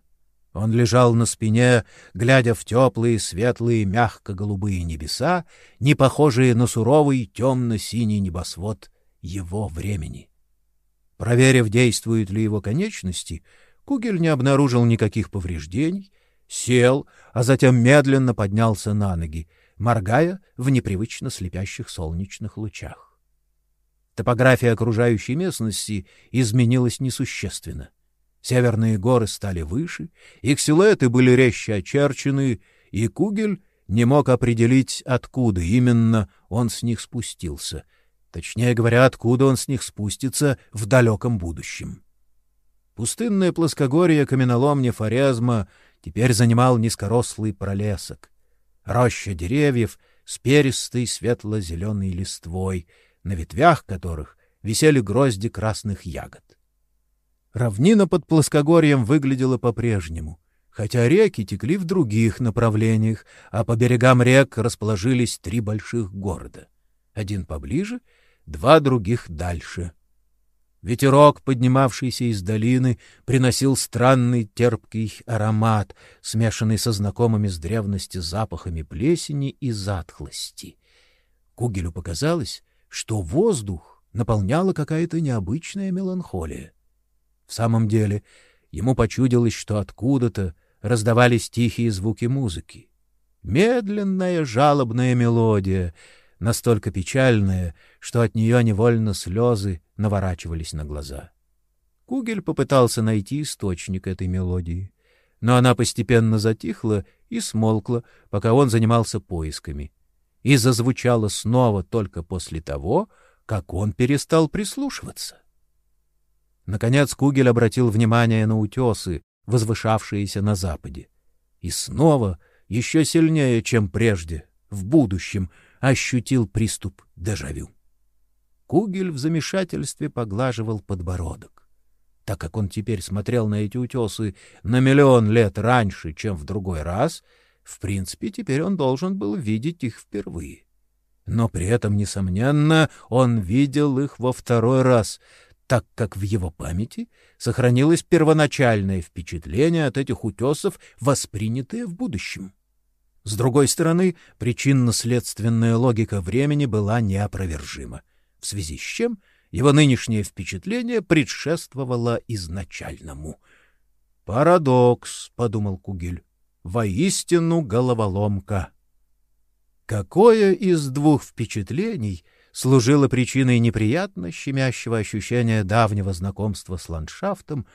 B: Он лежал на спине, глядя в теплые, светлые, мягко-голубые небеса, не похожие на суровый темно-синий небосвод его времени. Проверив, действуют ли его конечности, Кугель не обнаружил никаких повреждений, сел, а затем медленно поднялся на ноги, моргая в непривычно слепящих солнечных лучах. Топография окружающей местности изменилась несущественно. Северные горы стали выше, их силуэты были резче очерчены,
A: и Кугель не мог определить, откуда именно он с них спустился. Точнее говоря, откуда он с них спустится в далеком будущем. Пустынное плоскогорье каменоломни Форезма теперь занимал низкорослый пролесок. Роща деревьев с перистой светло-зеленой листвой, на ветвях которых висели грозди красных ягод. Равнина под плоскогорьем выглядела по-прежнему, хотя реки текли в других направлениях, а по берегам рек расположились три больших города. Один поближе, два других дальше. Ветерок, поднимавшийся из долины, приносил странный терпкий аромат, смешанный со знакомыми с древности запахами плесени и затхлости. Кугелю показалось, что воздух наполняла какая-то необычная меланхолия. В самом деле, ему почудилось, что откуда-то раздавались тихие звуки музыки. Медленная жалобная мелодия, настолько печальная, что от нее невольно слезы наворачивались на глаза. Кугель попытался найти источник этой мелодии, но она постепенно затихла и смолкла, пока он занимался поисками, и зазвучала снова только после того, как он перестал прислушиваться. Наконец Кугель обратил внимание на утесы, возвышавшиеся на западе. И снова, еще сильнее, чем прежде, в будущем, ощутил приступ дежавю. Кугель в замешательстве поглаживал подбородок. Так как он теперь смотрел на эти утесы на миллион лет раньше, чем в другой раз, в принципе, теперь он должен был видеть их впервые. Но при этом, несомненно, он видел их во второй раз — так как в его памяти сохранилось первоначальное впечатление от этих утесов, воспринятое в будущем. С другой стороны, причинно-следственная логика времени была неопровержима, в связи с чем его нынешнее впечатление предшествовало изначальному. «Парадокс», — подумал Кугель, — «воистину головоломка». Какое из двух впечатлений — служило причиной неприятно щемящего ощущения давнего знакомства с ландшафтом,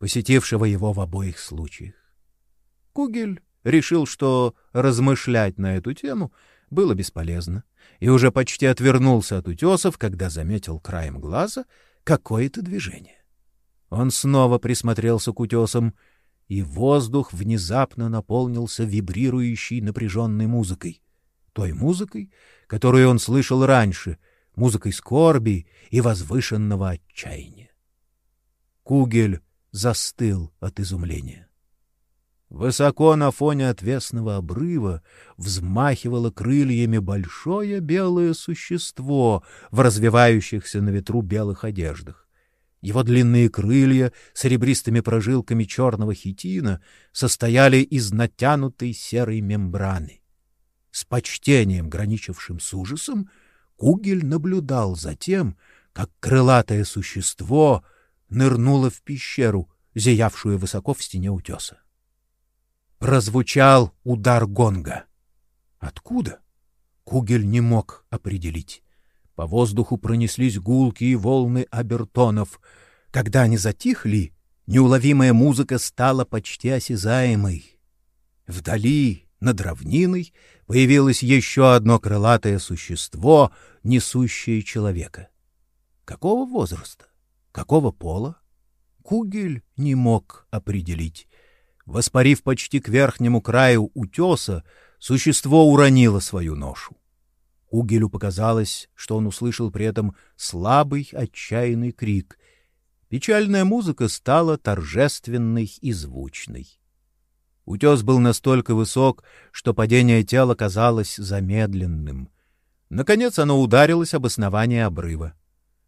A: посетившего его в обоих случаях. Кугель решил, что размышлять на эту тему было бесполезно, и уже почти отвернулся от утесов, когда заметил краем глаза какое-то движение. Он снова присмотрелся к утесам, и воздух внезапно наполнился вибрирующей напряженной музыкой той музыкой, которую он слышал раньше, музыкой скорби и возвышенного отчаяния. Кугель застыл от изумления. Высоко на фоне отвесного обрыва взмахивало крыльями большое белое существо в развивающихся на ветру белых одеждах. Его длинные крылья с ребристыми прожилками черного хитина состояли из натянутой серой мембраны. С почтением, граничившим с ужасом, Кугель наблюдал за тем, как крылатое существо нырнуло в пещеру, зиявшую высоко в стене утеса. Прозвучал удар гонга. Откуда? Кугель не мог определить. По воздуху пронеслись гулкие волны обертонов. Когда они затихли, неуловимая музыка стала почти осязаемой. Вдали, над равниной появилось еще одно крылатое существо, несущее человека. Какого возраста? Какого пола? Кугель не мог определить. Воспарив почти к верхнему краю утеса, существо уронило свою ношу. Кугелю показалось, что он услышал при этом слабый, отчаянный крик. Печальная музыка стала торжественной и звучной. Утес был настолько высок, что падение тела казалось замедленным. Наконец оно ударилось об основание обрыва.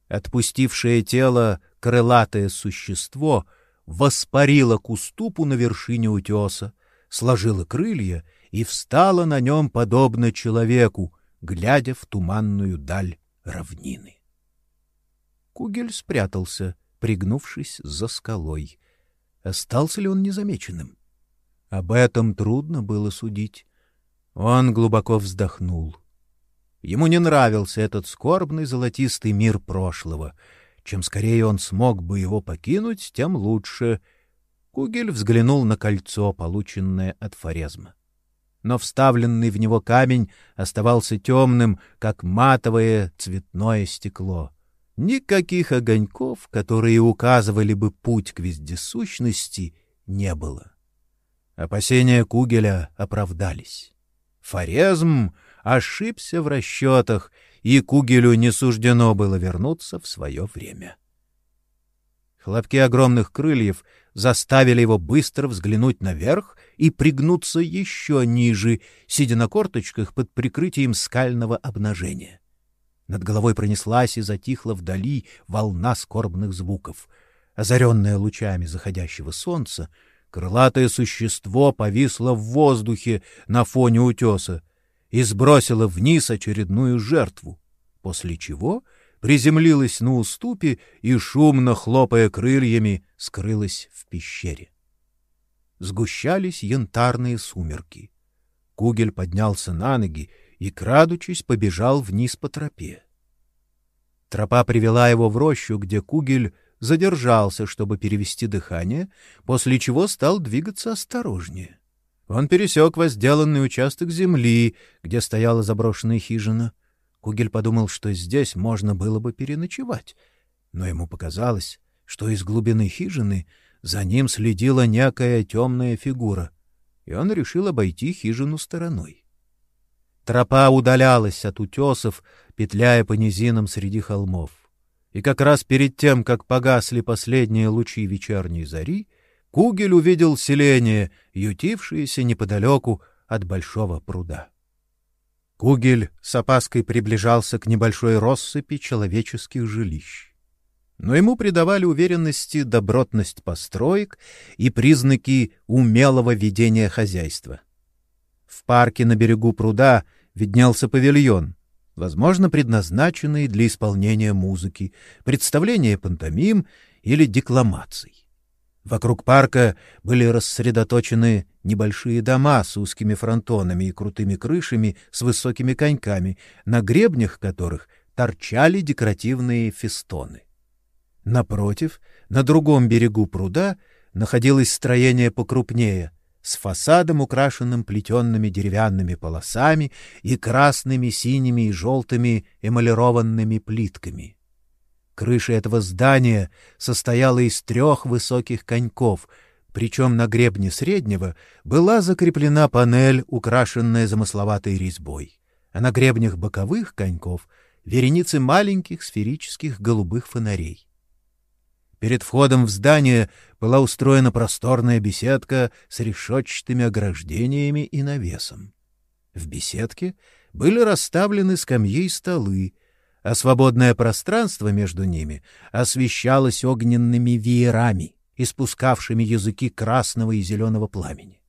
A: Отпустившее тело крылатое существо воспарило к уступу на вершине утеса, сложило крылья и встало на нем подобно человеку, глядя в туманную даль равнины. Кугель спрятался, пригнувшись за скалой. Остался ли он незамеченным? Об этом трудно было судить. Он глубоко вздохнул. Ему не нравился этот скорбный золотистый мир прошлого. Чем скорее он смог бы его покинуть, тем лучше. Кугель взглянул на кольцо, полученное от Форезма. но вставленный в него камень оставался темным, как матовое цветное стекло. Никаких огоньков, которые указывали бы путь к вездесущности, не было. Опасения Кугеля оправдались. Форезм ошибся в расчетах, и Кугелю не суждено было вернуться в свое время. Хлопки огромных крыльев заставили его быстро взглянуть наверх и пригнуться еще ниже, сидя на корточках под прикрытием скального обнажения. Над головой пронеслась и затихла вдали волна скорбных звуков. Озаренное лучами заходящего солнца, крылатое существо повисло в воздухе на фоне утеса и сбросило вниз очередную жертву, после чего — приземлилась на уступе и, шумно хлопая крыльями, скрылась в пещере. Сгущались янтарные сумерки. Кугель поднялся на ноги и, крадучись, побежал вниз по тропе. Тропа привела его в рощу, где Кугель задержался, чтобы перевести дыхание, после чего стал двигаться осторожнее. Он пересек возделанный участок земли, где стояла заброшенная хижина — Кугель подумал, что здесь можно было бы переночевать, но ему показалось, что из глубины хижины за ним следила некая темная фигура, и он решил обойти хижину стороной. Тропа удалялась от утесов, петляя по низинам среди холмов. И как раз перед тем, как погасли последние лучи вечерней зари, Кугель увидел селение, ютившееся неподалеку от большого пруда. Кугель с опаской приближался к небольшой россыпи человеческих жилищ. Но ему придавали уверенности добротность построек и признаки умелого ведения хозяйства. В парке на берегу пруда виднелся павильон, возможно, предназначенный для исполнения музыки, представления пантомим или декламаций. Вокруг парка были рассредоточены небольшие дома с узкими фронтонами и крутыми крышами с высокими коньками, на гребнях которых торчали декоративные фестоны. Напротив, на другом берегу пруда, находилось строение покрупнее, с фасадом, украшенным плетенными деревянными полосами и красными, синими и желтыми эмалированными плитками. Крыша этого здания состояла из трех высоких коньков, причем на гребне среднего была закреплена панель, украшенная замысловатой резьбой, а на гребнях боковых коньков — вереницы маленьких сферических голубых фонарей. Перед входом в здание была устроена просторная беседка с решетчатыми ограждениями и навесом. В беседке были расставлены скамьи и столы — а свободное пространство между ними освещалось огненными веерами, испускавшими языки красного и зеленого пламени.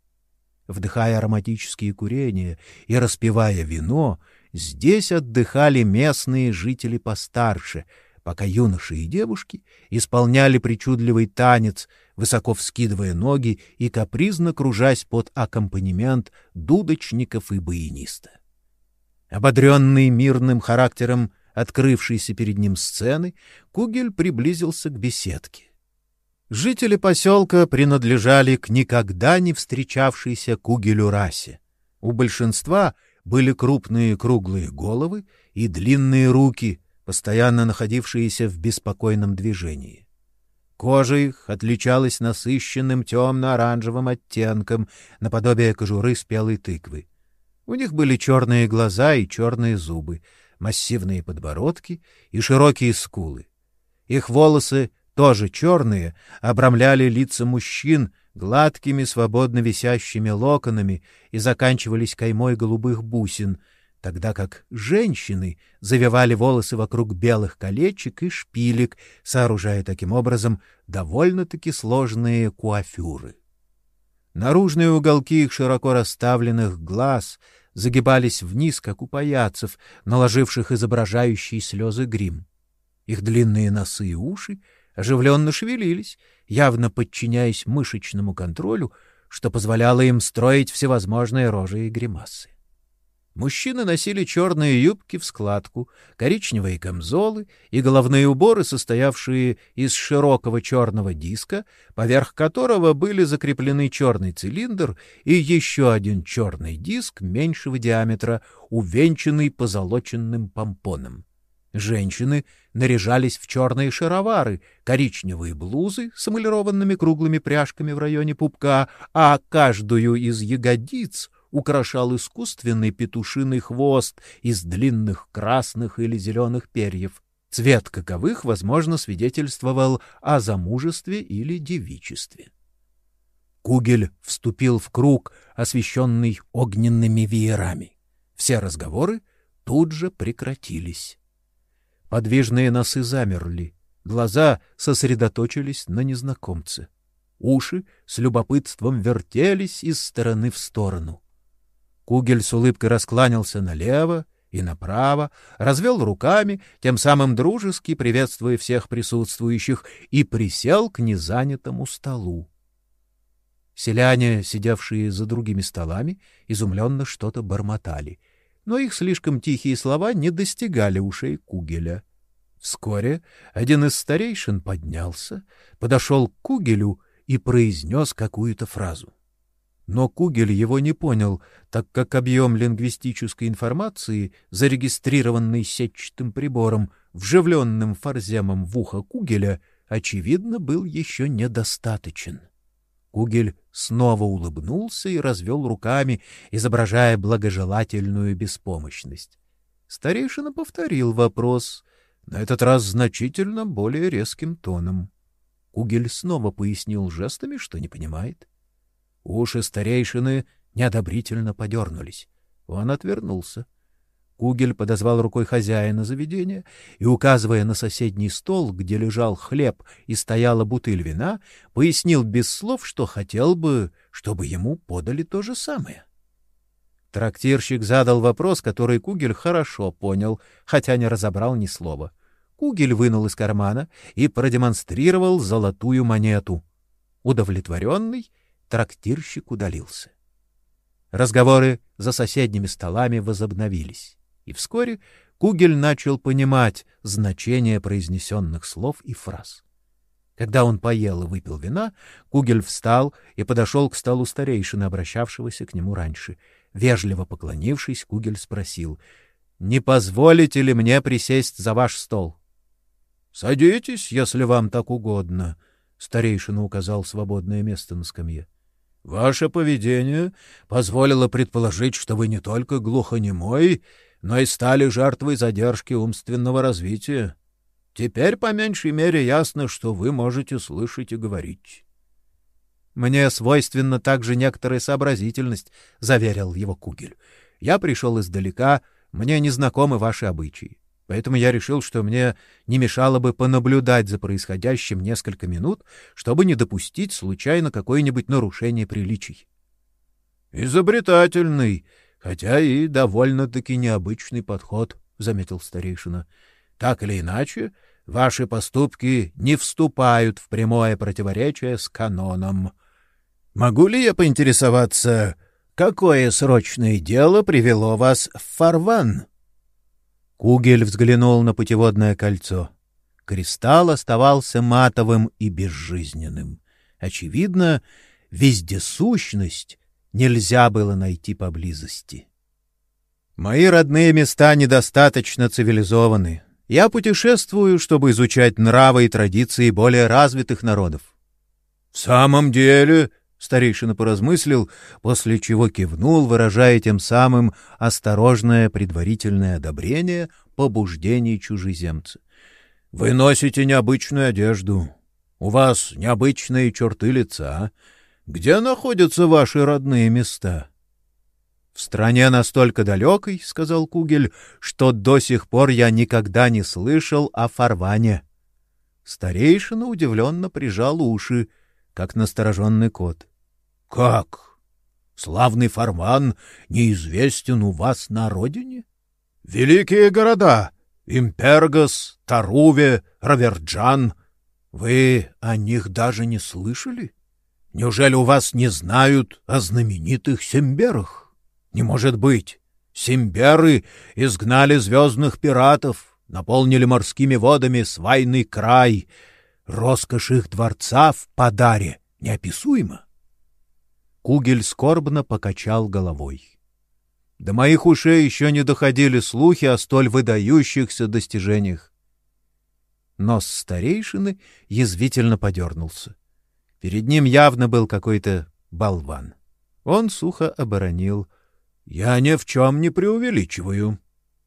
A: Вдыхая ароматические курения и распивая вино, здесь отдыхали местные жители постарше, пока юноши и девушки исполняли причудливый танец, высоко вскидывая ноги и капризно кружась под аккомпанемент дудочников и баяниста. Ободренный мирным характером открывшейся перед ним сцены, Кугель приблизился к беседке. Жители поселка принадлежали к никогда не встречавшейся Кугелю расе. У большинства были крупные круглые головы и длинные руки, постоянно находившиеся в беспокойном движении. Кожа их отличалась насыщенным темно-оранжевым оттенком, наподобие кожуры спелой тыквы. У них были черные глаза и черные зубы, массивные подбородки и широкие скулы. Их волосы, тоже черные, обрамляли лица мужчин гладкими свободно висящими локонами и заканчивались каймой голубых бусин, тогда как женщины завивали волосы вокруг белых колечек и шпилек, сооружая таким образом довольно-таки сложные куафюры. Наружные уголки их широко расставленных глаз — загибались вниз, как у паяцев, наложивших изображающий слезы грим. Их длинные носы и уши оживленно шевелились, явно подчиняясь мышечному контролю, что позволяло им строить всевозможные рожи и гримасы. Мужчины носили черные юбки в складку, коричневые камзолы и головные уборы, состоявшие из широкого черного диска, поверх которого были закреплены черный цилиндр и еще один черный диск меньшего диаметра, увенчанный позолоченным помпоном. Женщины наряжались в черные шаровары, коричневые блузы с эмалированными круглыми пряжками в районе пупка, а каждую из ягодиц украшал искусственный петушиный хвост из длинных красных или зеленых перьев, цвет каковых, возможно, свидетельствовал о замужестве или девичестве. Кугель вступил в круг, освещенный огненными веерами. Все разговоры тут же прекратились. Подвижные носы замерли, глаза сосредоточились на незнакомце. Уши с любопытством вертелись из стороны в сторону. Кугель с улыбкой раскланялся налево и направо, развел руками, тем самым дружески приветствуя всех присутствующих, и присел к незанятому столу. Селяне, сидевшие за другими столами, изумленно что-то бормотали, но их слишком тихие слова не достигали ушей Кугеля. Вскоре один из старейшин поднялся, подошел к Кугелю и произнес какую-то фразу. Но Кугель его не понял, так как объем лингвистической информации, зарегистрированный сетчатым прибором, вживленным форземом в ухо Кугеля, очевидно, был еще недостаточен. Кугель снова улыбнулся и развел руками, изображая благожелательную беспомощность. Старейшина повторил вопрос, на этот раз значительно более резким тоном. Кугель снова пояснил жестами, что не понимает. Уши старейшины неодобрительно подернулись. Он отвернулся. Кугель подозвал рукой хозяина заведения и, указывая на соседний стол, где лежал хлеб и стояла бутыль вина, пояснил без слов, что хотел бы, чтобы ему подали то же самое. Трактирщик задал вопрос, который Кугель хорошо понял, хотя не разобрал ни слова. Кугель вынул из кармана и продемонстрировал золотую монету. Удовлетворенный, трактирщик удалился. Разговоры за соседними столами возобновились, и вскоре Кугель начал понимать значение произнесенных слов и фраз. Когда он поел и выпил вина, Кугель встал и подошел к столу старейшины, обращавшегося к нему раньше. Вежливо поклонившись, Кугель спросил: "Не позволите ли мне присесть за ваш стол?" "Садитесь, если вам так угодно", старейшина указал свободное место на скамье. Ваше поведение позволило предположить, что вы не только глухонемой, но и стали жертвой задержки умственного развития. Теперь, по меньшей мере, ясно, что вы можете слышать и говорить. Мне свойственна также некоторая сообразительность, заверил его Кугель. Я пришел издалека, мне не знакомы ваши обычаи. Поэтому я решил, что мне не мешало бы понаблюдать за происходящим несколько минут, чтобы не допустить случайно какое-нибудь нарушение приличий. Изобретательный, хотя и довольно-таки необычный подход, заметил старейшина. Так или иначе, ваши поступки не вступают в прямое противоречие с каноном. Могу ли я поинтересоваться, какое срочное дело привело вас в Фарван? Кугель взглянул на путеводное кольцо. Кристалл оставался матовым и безжизненным. Очевидно, вездесущность нельзя было найти поблизости. Мои родные места недостаточно цивилизованы. Я путешествую, чтобы изучать нравы и традиции более развитых народов. В самом деле, Старейшина поразмыслил, после чего кивнул, выражая тем самым осторожное предварительное одобрение побуждений чужеземца. — Вы носите необычную одежду. У вас необычные черты лица. Где находятся ваши родные места? — В стране настолько далекой, — сказал Кугель, — что до сих пор я никогда не слышал о Фарване. Старейшина удивленно прижал уши как настороженный кот. — Как? Славный Фарман неизвестен у вас на родине? Великие города — Импергас, Таруве, Раверджан. Вы о них даже не слышали? Неужели у вас не знают о знаменитых Семберах? Не может быть! Симберы изгнали звездных пиратов, наполнили морскими водами свайный край. Роскошь их дворца в подаре неописуема. Кугель скорбно покачал головой. До моих ушей еще не доходили слухи о столь выдающихся достижениях. Нос старейшины язвительно подернулся. Перед ним явно был какой-то болван. Он сухо оборонил. — Я ни в чем не преувеличиваю.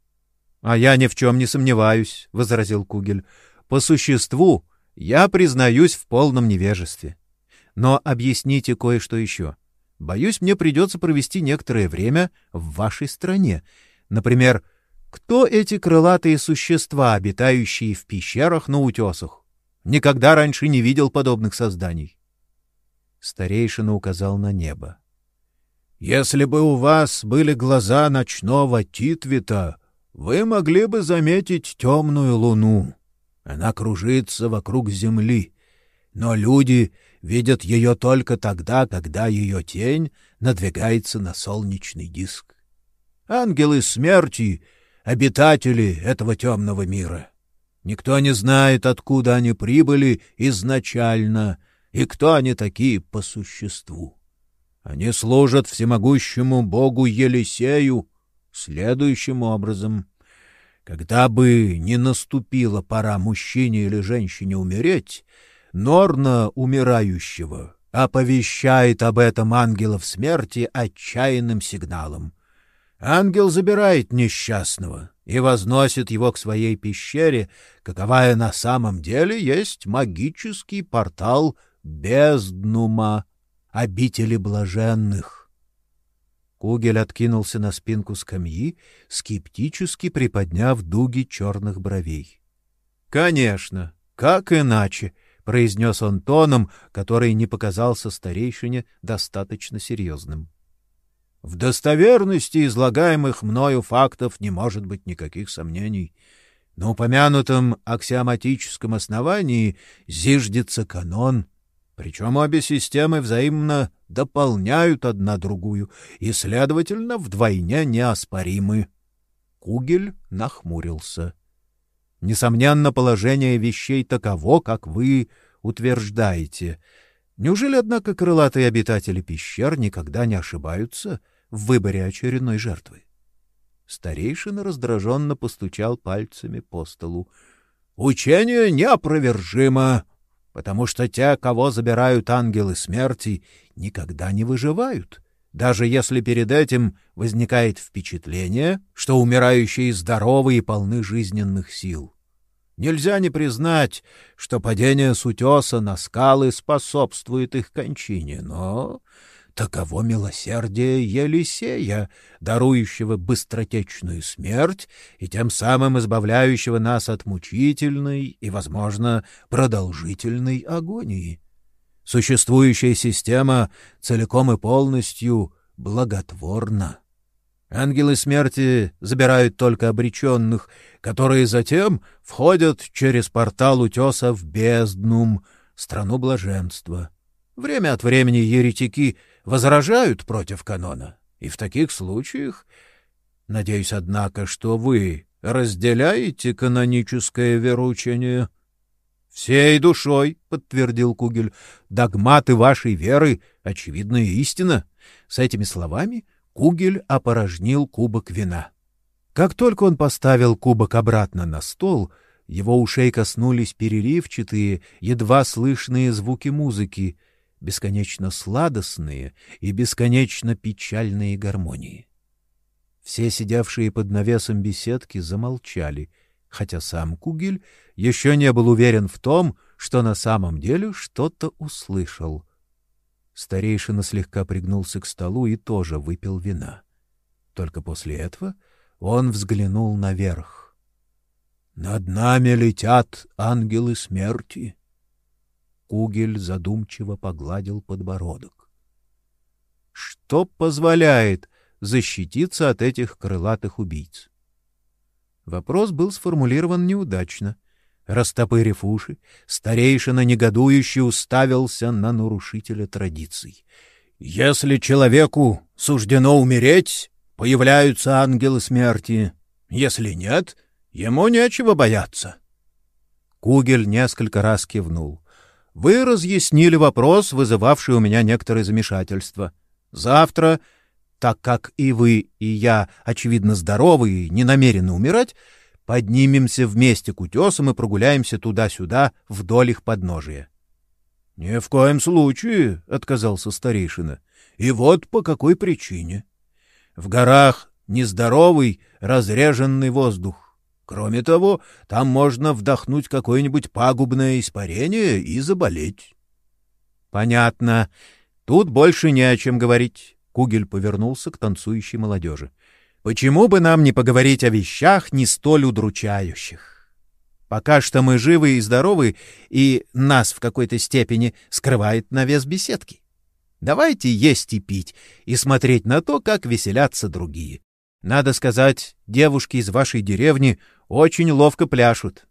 A: — А я ни в чем не сомневаюсь, — возразил Кугель. — По существу я признаюсь в полном невежестве. Но объясните кое-что еще. Боюсь, мне придется провести некоторое время в вашей стране. Например, кто эти крылатые существа, обитающие в пещерах на утесах? Никогда раньше не видел подобных созданий. Старейшина указал на небо. Если бы у вас были глаза ночного титвита, вы могли бы заметить темную луну. Она кружится вокруг земли, но люди видят ее только тогда, когда ее тень надвигается на солнечный диск. Ангелы смерти — обитатели этого темного мира. Никто не знает, откуда они прибыли изначально и кто они такие по существу. Они служат всемогущему богу Елисею следующим образом. Когда бы не наступила пора мужчине или женщине умереть, Норна умирающего оповещает об этом ангелов смерти отчаянным сигналом. Ангел забирает несчастного и возносит его к своей пещере, каковая на самом деле есть магический портал безднума, обители блаженных. Кугель откинулся на спинку скамьи, скептически приподняв дуги черных бровей. — Конечно, как иначе? —— произнес он тоном, который не показался старейшине достаточно серьезным. В достоверности излагаемых мною фактов не может быть никаких сомнений. На упомянутом аксиоматическом основании зиждется канон, причем обе системы взаимно дополняют одна другую и, следовательно, вдвойне неоспоримы. Кугель нахмурился. Несомненно, положение вещей таково, как вы утверждаете. Неужели, однако, крылатые обитатели пещер никогда не ошибаются в выборе очередной жертвы? Старейшина раздраженно постучал пальцами по столу. — Учение неопровержимо, потому что те, кого забирают ангелы смерти, никогда не выживают, даже если перед этим возникает впечатление, что умирающие здоровы и полны жизненных сил. Нельзя не признать, что падение с утеса на скалы способствует их кончине, но таково милосердие Елисея, дарующего быстротечную смерть и тем самым избавляющего нас от мучительной и, возможно, продолжительной агонии. Существующая система целиком и полностью благотворна. Ангелы смерти забирают только обреченных, которые затем входят через портал утеса в безднум, страну блаженства. Время от времени еретики возражают против канона, и в таких случаях... Надеюсь, однако, что вы разделяете каноническое вероучение —— Всей душой, — подтвердил Кугель, — догматы вашей веры — очевидная истина. С этими словами Кугель опорожнил кубок вина. Как только он поставил кубок обратно на стол, его ушей коснулись переливчатые, едва слышные звуки музыки, бесконечно сладостные и бесконечно печальные гармонии. Все сидевшие под навесом беседки замолчали, хотя сам Кугель еще не был уверен в том, что на самом деле что-то услышал. Старейшина слегка пригнулся к столу и тоже выпил вина. Только после этого он взглянул наверх. «Над нами летят ангелы смерти!» Кугель задумчиво погладил подбородок. «Что позволяет защититься от этих крылатых убийц?» Вопрос был сформулирован неудачно. Растопырив уши, старейшина негодующе уставился на нарушителя традиций. «Если человеку суждено умереть,
B: появляются ангелы смерти. Если нет, ему нечего бояться.
A: Кугель несколько раз кивнул. Вы разъяснили вопрос, вызывавший у меня некоторое замешательство. Завтра, так как и вы, и я, очевидно, здоровы и не намерены умирать, поднимемся вместе к утесам и прогуляемся туда-сюда вдоль их подножия.
B: — Ни в коем случае, — отказался старейшина. — И вот по какой причине. В горах нездоровый, разреженный воздух. Кроме того, там можно вдохнуть какое-нибудь пагубное испарение и заболеть.
A: — Понятно. Тут больше не о чем говорить. Кугель повернулся к танцующей молодежи. — Почему бы нам не поговорить о вещах не столь удручающих? Пока что мы живы и здоровы, и нас в какой-то степени скрывает навес беседки. Давайте есть и пить, и смотреть на то, как веселятся другие. Надо сказать, девушки из вашей деревни очень ловко пляшут.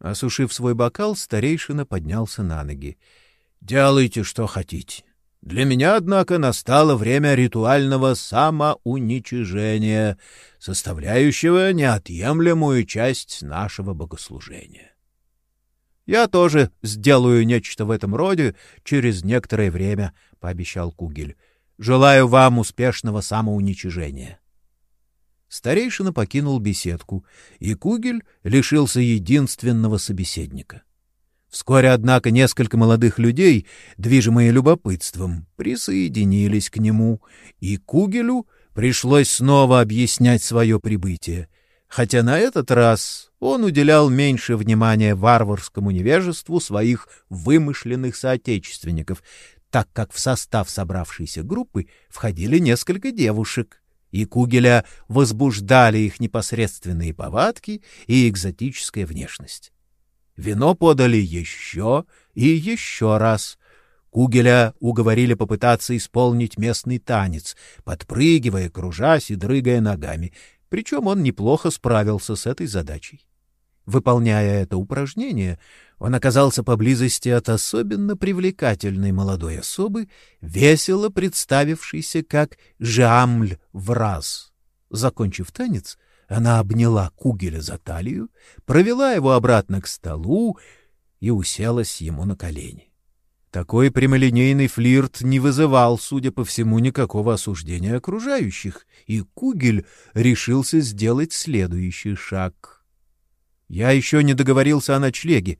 A: Осушив свой бокал, старейшина поднялся на ноги. — Делайте, что хотите. Для меня, однако, настало время ритуального самоуничижения, составляющего неотъемлемую часть нашего богослужения. Я тоже сделаю нечто в этом роде через некоторое время, пообещал Кугель. Желаю вам успешного самоуничижения. Старейшина покинул беседку, и Кугель лишился единственного собеседника. Вскоре, однако, несколько молодых людей, движимые любопытством, присоединились к нему, и Кугелю пришлось снова объяснять свое прибытие, хотя на этот раз он уделял меньше внимания варварскому невежеству своих вымышленных соотечественников, так как в состав собравшейся группы входили несколько девушек, и Кугеля возбуждали их непосредственные повадки и экзотическая внешность. Вино подали еще и еще раз. Кугеля уговорили попытаться исполнить местный танец, подпрыгивая, кружась и дрыгая ногами, причем он неплохо справился с этой задачей. Выполняя это упражнение, он оказался поблизости от особенно привлекательной молодой особы, весело представившейся как Жамль в раз. Закончив танец, она обняла Кугеля за талию, провела его обратно к столу и уселась ему на колени. Такой прямолинейный флирт не вызывал, судя по всему, никакого осуждения окружающих, и Кугель решился сделать следующий шаг — я еще не договорился о ночлеге.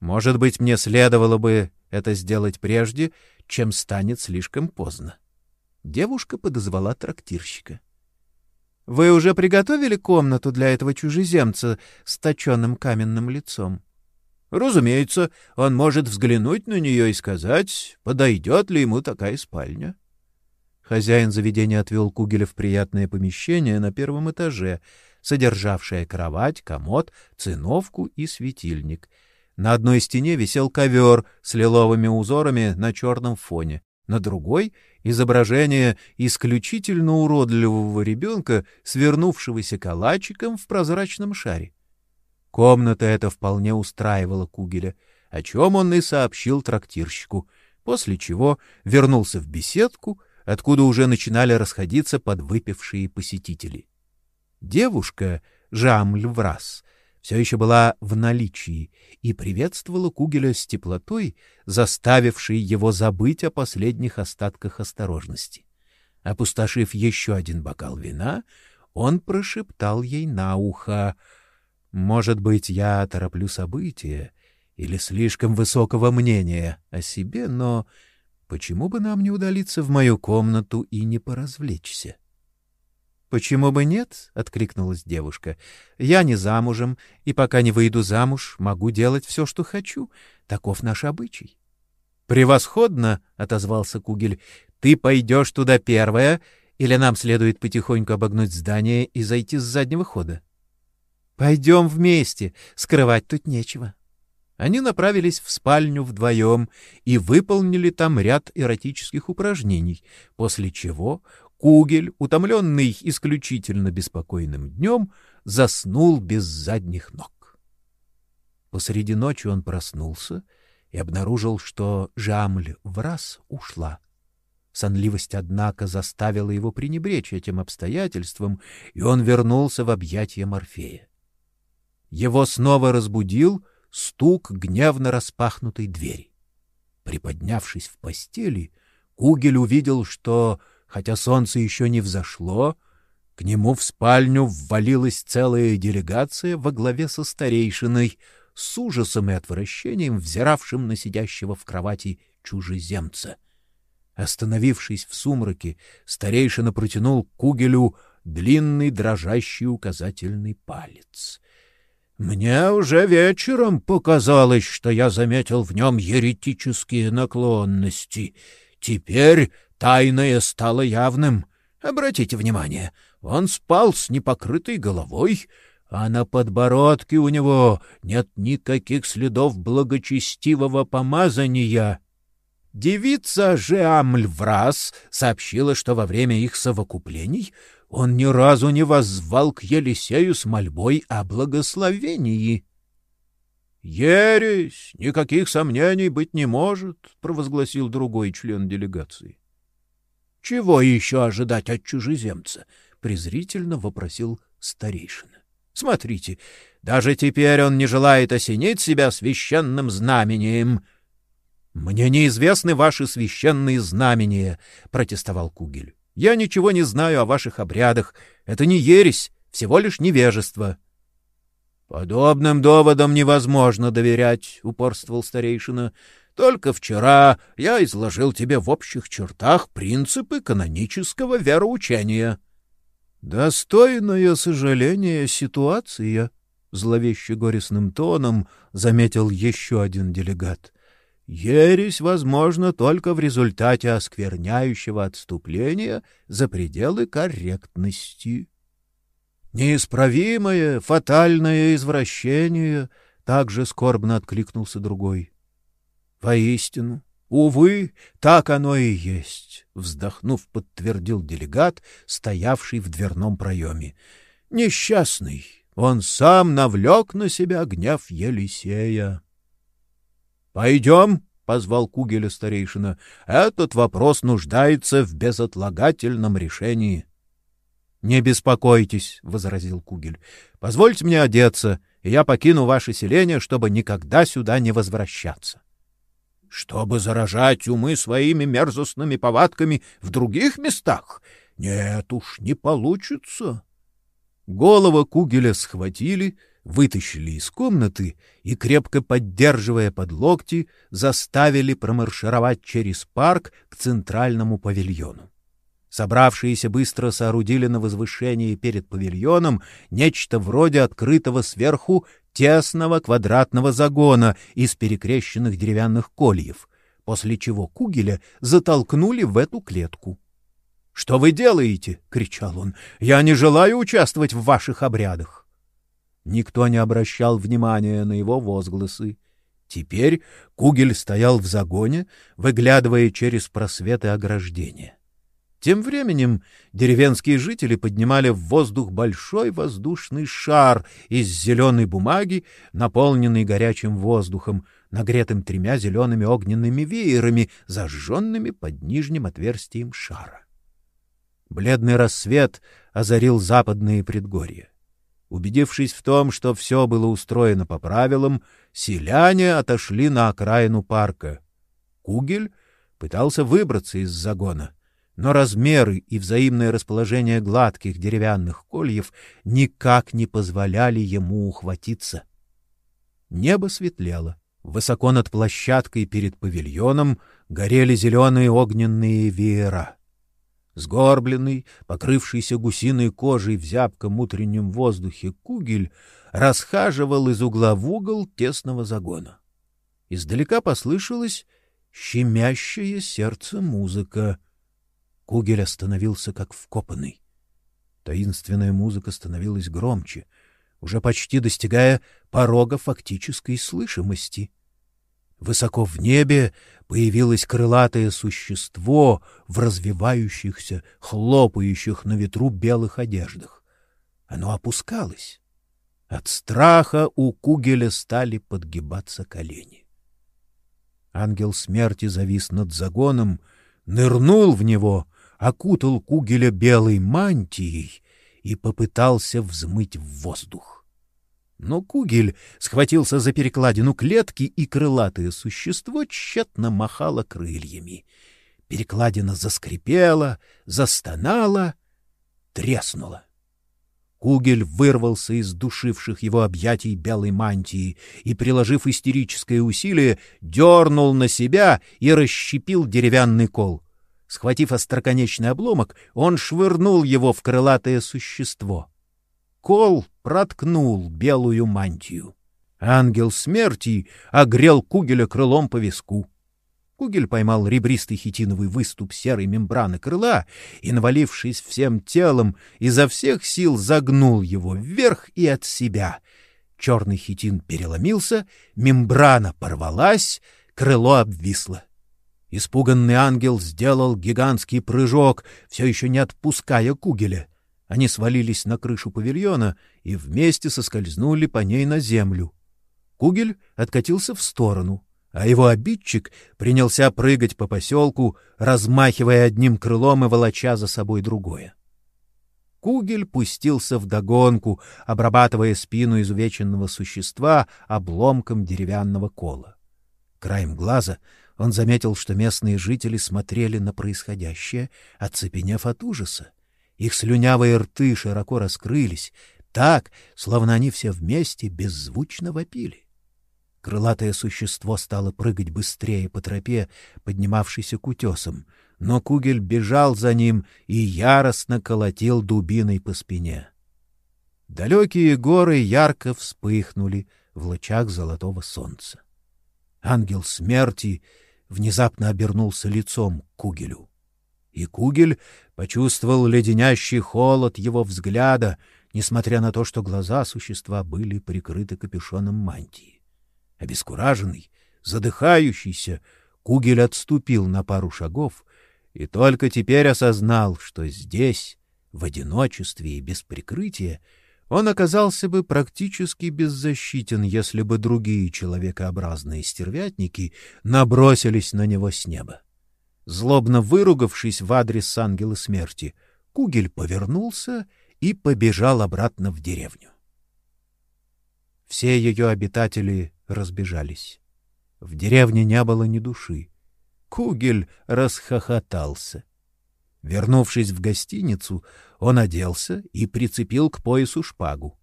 A: Может быть, мне следовало бы это сделать прежде, чем станет слишком поздно. Девушка подозвала трактирщика. — Вы уже приготовили комнату для этого чужеземца с точенным каменным лицом? — Разумеется, он может взглянуть на нее и сказать, подойдет ли ему такая спальня. Хозяин заведения отвел Кугеля в приятное помещение на первом этаже — содержавшая кровать, комод, циновку и светильник. На одной стене висел ковер с лиловыми узорами на черном фоне, на другой — изображение исключительно уродливого ребенка, свернувшегося калачиком в прозрачном шаре. Комната эта вполне устраивала Кугеля, о чем он и сообщил трактирщику, после чего вернулся в беседку, откуда уже начинали расходиться подвыпившие посетители. Девушка, Жамль Враз, все еще была в наличии и приветствовала Кугеля с теплотой, заставившей его забыть о последних остатках осторожности. Опустошив еще один бокал вина, он прошептал ей на ухо: "Может быть, я тороплю события или слишком высокого мнения о себе, но почему бы нам не удалиться в мою комнату и не поразвлечься?" Почему бы нет? откликнулась девушка. Я не замужем, и пока не выйду замуж, могу делать все, что хочу. Таков наш обычай. Превосходно, отозвался Кугель. Ты пойдешь туда первая, или нам следует потихоньку обогнуть здание и зайти с заднего хода? Пойдем вместе, скрывать тут нечего. Они направились в спальню вдвоем и выполнили там ряд эротических упражнений, после чего Кугель, утомленный исключительно беспокойным днем, заснул без задних ног. Посреди ночи он проснулся и обнаружил, что Жамль в раз ушла. Сонливость, однако, заставила его пренебречь этим обстоятельством, и он вернулся в объятия Морфея. Его снова разбудил стук гневно распахнутой двери. Приподнявшись в постели, Кугель увидел, что, хотя солнце еще не взошло, к нему в спальню ввалилась целая делегация во главе со старейшиной, с ужасом и отвращением взиравшим на сидящего в кровати чужеземца. Остановившись в сумраке, старейшина протянул Кугелю длинный дрожащий указательный палец. Мне уже вечером показалось, что я заметил в нем еретические наклонности. Теперь тайное стало явным. Обратите внимание, он спал с непокрытой головой, а на подбородке у него нет никаких следов благочестивого помазания. Девица Жеамльврас сообщила, что во время их совокуплений он ни разу не воззвал к Елисею с мольбой о благословении. «Ересь! Никаких сомнений быть не может!» — провозгласил другой член делегации. «Чего еще ожидать от чужеземца?» — презрительно вопросил старейшина. «Смотрите, даже теперь он не желает осенить себя священным знамением». «Мне неизвестны ваши священные знамения», — протестовал Кугель. Я ничего не знаю о ваших обрядах. Это не ересь, всего лишь невежество. Подобным доводам невозможно доверять, упорствовал старейшина. Только вчера я изложил тебе в общих чертах принципы канонического вероучения. Достойное сожаление ситуация, зловеще горестным тоном заметил еще один делегат. Ересь возможна только в результате оскверняющего отступления за пределы корректности. Неисправимое, фатальное извращение, также скорбно откликнулся другой. Воистину, увы, так оно и есть, вздохнув, подтвердил делегат, стоявший в дверном проеме. Несчастный, он сам навлек на себя гнев Елисея. Пойдем, — позвал Кугеля старейшина, — этот вопрос нуждается в безотлагательном решении. — Не беспокойтесь, — возразил Кугель. — Позвольте мне одеться, и я покину ваше селение, чтобы никогда сюда не возвращаться. — Чтобы заражать умы своими мерзостными повадками в других местах? Нет уж, не получится. Голова Кугеля схватили, вытащили из комнаты и, крепко поддерживая под локти, заставили промаршировать через парк к центральному павильону. Собравшиеся быстро соорудили на возвышении перед павильоном нечто вроде открытого сверху тесного квадратного загона из перекрещенных деревянных кольев, после чего Кугеля затолкнули в эту клетку. «Что вы делаете?» — кричал он. «Я не желаю участвовать в ваших обрядах». Никто не обращал внимания на его возгласы. Теперь Кугель стоял в загоне, выглядывая через просветы ограждения. Тем временем деревенские жители поднимали в воздух большой воздушный шар из зеленой бумаги, наполненный горячим воздухом, нагретым тремя зелеными огненными веерами, зажженными под нижним отверстием шара. Бледный рассвет озарил западные предгорья. Убедившись в том, что все было устроено по правилам, селяне отошли на окраину парка. Кугель пытался выбраться из загона, но размеры и взаимное расположение гладких деревянных кольев никак не позволяли ему ухватиться. Небо светлело. Высоко над площадкой перед павильоном горели зеленые огненные веера. Сгорбленный, покрывшийся гусиной кожей в зябком утреннем воздухе кугель расхаживал из угла в угол тесного загона. Издалека послышалась щемящее сердце музыка. Кугель остановился как вкопанный. Таинственная музыка становилась громче, уже почти достигая порога фактической слышимости. Высоко в небе появилось крылатое существо в развивающихся, хлопающих на ветру белых одеждах. Оно опускалось. От страха у Кугеля стали подгибаться колени. Ангел смерти завис над загоном, нырнул в него, окутал Кугеля белой мантией и попытался взмыть в воздух. Но Кугель схватился за перекладину клетки, и крылатое существо тщетно махало крыльями. Перекладина заскрипела, застонала, треснула. Кугель вырвался из душивших его объятий белой мантии и, приложив истерическое усилие, дернул на себя и расщепил деревянный кол. Схватив остроконечный обломок, он швырнул его в крылатое существо. Кол проткнул белую мантию. Ангел смерти огрел Кугеля крылом по виску. Кугель поймал ребристый хитиновый выступ серой мембраны крыла и, навалившись всем телом, изо всех сил загнул его вверх и от себя. Черный хитин переломился, мембрана порвалась, крыло обвисло. Испуганный ангел сделал гигантский прыжок, все еще не отпуская Кугеля. Они свалились на крышу павильона и вместе соскользнули по ней на землю. Кугель откатился в сторону — а его обидчик принялся прыгать по поселку, размахивая одним крылом и волоча за собой другое. Кугель пустился в догонку, обрабатывая спину изувеченного существа обломком деревянного кола. Краем глаза он заметил, что местные жители смотрели на происходящее, оцепенев от ужаса. Их слюнявые рты широко раскрылись, так, словно они все вместе беззвучно вопили. Крылатое существо стало прыгать быстрее по тропе, поднимавшейся к утесам, но Кугель бежал за ним и яростно колотил дубиной по спине. Далекие горы ярко вспыхнули в лучах золотого солнца. Ангел смерти внезапно обернулся лицом к Кугелю. И Кугель почувствовал леденящий холод его взгляда, несмотря на то, что глаза существа были прикрыты капюшоном мантии. Обескураженный, задыхающийся, Кугель отступил на пару шагов и только теперь осознал, что здесь, в одиночестве и без прикрытия, он оказался бы практически беззащитен, если бы другие человекообразные стервятники набросились на него с неба. Злобно выругавшись в адрес ангела смерти, Кугель повернулся и побежал обратно в деревню. Все ее обитатели разбежались. В деревне не было ни души. Кугель расхохотался. Вернувшись в гостиницу, он оделся и прицепил к поясу шпагу.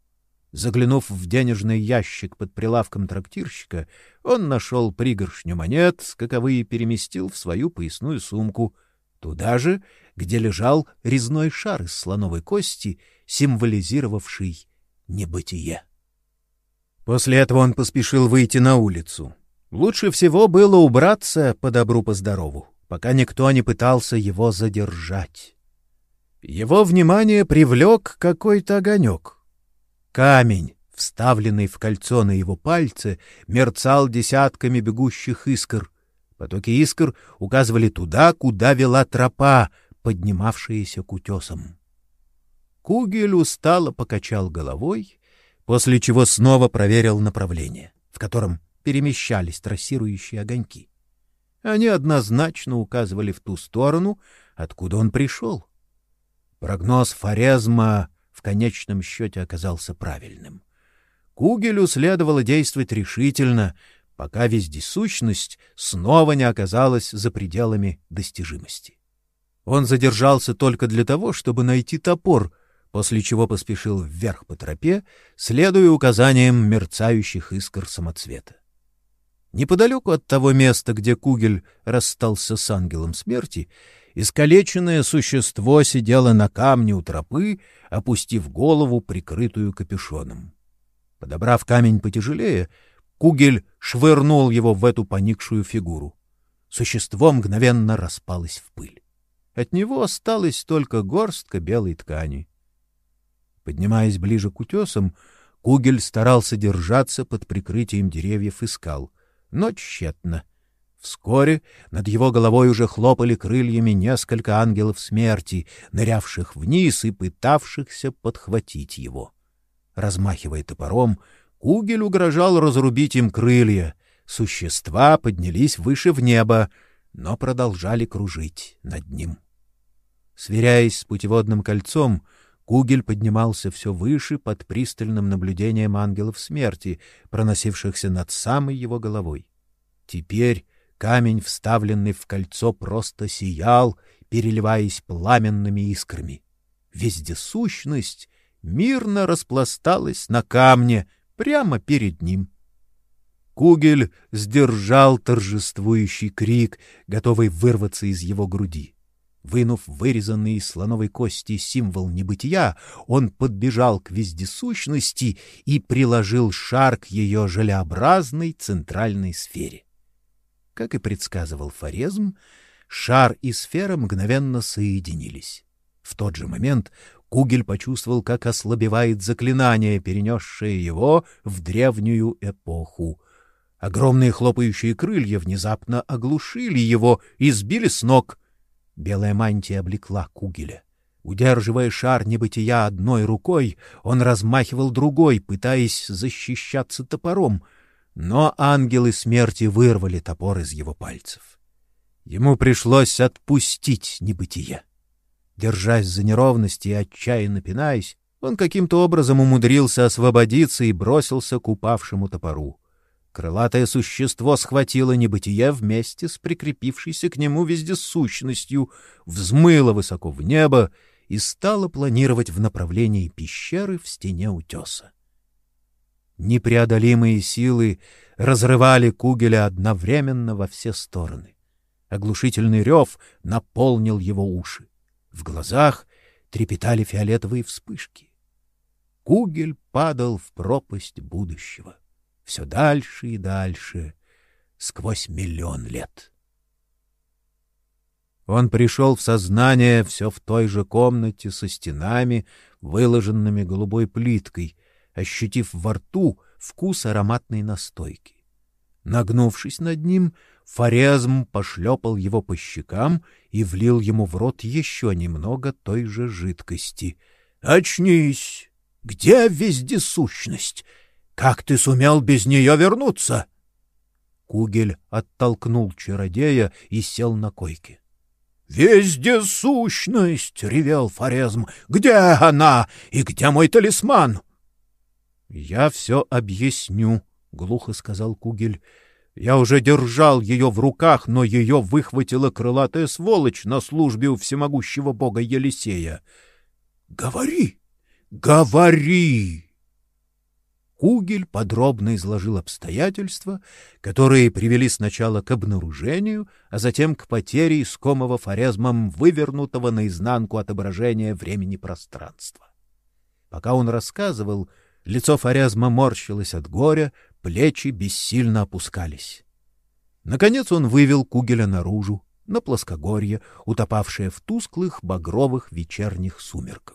A: Заглянув в денежный ящик под прилавком трактирщика, он нашел пригоршню монет, каковые переместил в свою поясную сумку, туда же, где лежал резной шар из слоновой кости, символизировавший небытие. После этого он поспешил выйти на улицу. Лучше всего было убраться по добру по здорову, пока никто не пытался его задержать. Его внимание привлек какой-то огонек. Камень, вставленный в кольцо на его пальце, мерцал десятками бегущих искр. Потоки искр указывали туда, куда вела тропа, поднимавшаяся к утесам. Кугель устало покачал головой после чего снова проверил направление, в котором перемещались трассирующие огоньки. Они однозначно указывали в ту сторону, откуда он пришел. Прогноз Форезма в конечном счете оказался правильным. Кугелю следовало действовать решительно, пока вездесущность снова не оказалась за пределами достижимости. Он задержался только для того, чтобы найти топор — после чего поспешил вверх по тропе, следуя указаниям мерцающих искр самоцвета. Неподалеку от того места, где Кугель расстался с ангелом смерти, искалеченное существо сидело на камне у тропы, опустив голову, прикрытую капюшоном. Подобрав камень потяжелее, Кугель швырнул его в эту поникшую фигуру. Существо мгновенно распалось в пыль. От него осталась только горстка белой ткани. Поднимаясь ближе к утесам, Кугель старался держаться под прикрытием деревьев и скал, но тщетно. Вскоре над его головой уже хлопали крыльями несколько ангелов смерти, нырявших вниз и пытавшихся подхватить его. Размахивая топором, Кугель угрожал разрубить им крылья. Существа поднялись выше в небо, но продолжали кружить над ним. Сверяясь с путеводным кольцом, Кугель поднимался все выше под пристальным наблюдением ангелов смерти, проносившихся над самой его головой. Теперь камень, вставленный в кольцо, просто сиял, переливаясь пламенными искрами. Вездесущность мирно распласталась на камне прямо перед ним. Кугель сдержал торжествующий крик, готовый вырваться из его груди. Вынув вырезанный из слоновой кости символ небытия, он подбежал к вездесущности и приложил шар к ее желеобразной центральной сфере. Как и предсказывал Форезм, шар и сфера мгновенно соединились. В тот же момент Кугель почувствовал, как ослабевает заклинание, перенесшее его в древнюю эпоху. Огромные хлопающие крылья внезапно оглушили его и сбили с ног — Белая мантия облекла Кугеля. Удерживая шар небытия одной рукой, он размахивал другой, пытаясь защищаться топором, но ангелы смерти вырвали топор из его пальцев. Ему пришлось отпустить небытие. Держась за неровности и отчаянно пинаясь, он каким-то образом умудрился освободиться и бросился к упавшему топору. Крылатое существо схватило небытие вместе с прикрепившейся к нему вездесущностью, взмыло высоко в небо и стало планировать в направлении пещеры в стене утеса. Непреодолимые силы разрывали Кугеля одновременно во все стороны. Оглушительный рев наполнил его уши. В глазах трепетали фиолетовые вспышки. Кугель падал в пропасть будущего все дальше и дальше, сквозь миллион лет. Он пришел в сознание все в той же комнате со стенами, выложенными голубой плиткой, ощутив во рту вкус ароматной настойки. Нагнувшись над ним, Форезм пошлепал его по щекам и влил ему в рот еще немного той же жидкости. «Очнись! Где вездесущность? Как ты сумел без нее вернуться? Кугель оттолкнул чародея и сел на койке. «Везде сущность!» — ревел Форезм. «Где она? И где мой талисман?» «Я все объясню», — глухо сказал Кугель. «Я уже держал ее в руках, но ее выхватила крылатая сволочь на службе у всемогущего бога Елисея». «Говори! Говори!» Кугель подробно изложил обстоятельства, которые привели сначала к обнаружению, а затем к потере искомого форезмом вывернутого наизнанку отображения времени-пространства. Пока он рассказывал, лицо форезма морщилось от горя, плечи бессильно опускались. Наконец он вывел Кугеля наружу, на плоскогорье, утопавшее в тусклых багровых вечерних сумерках.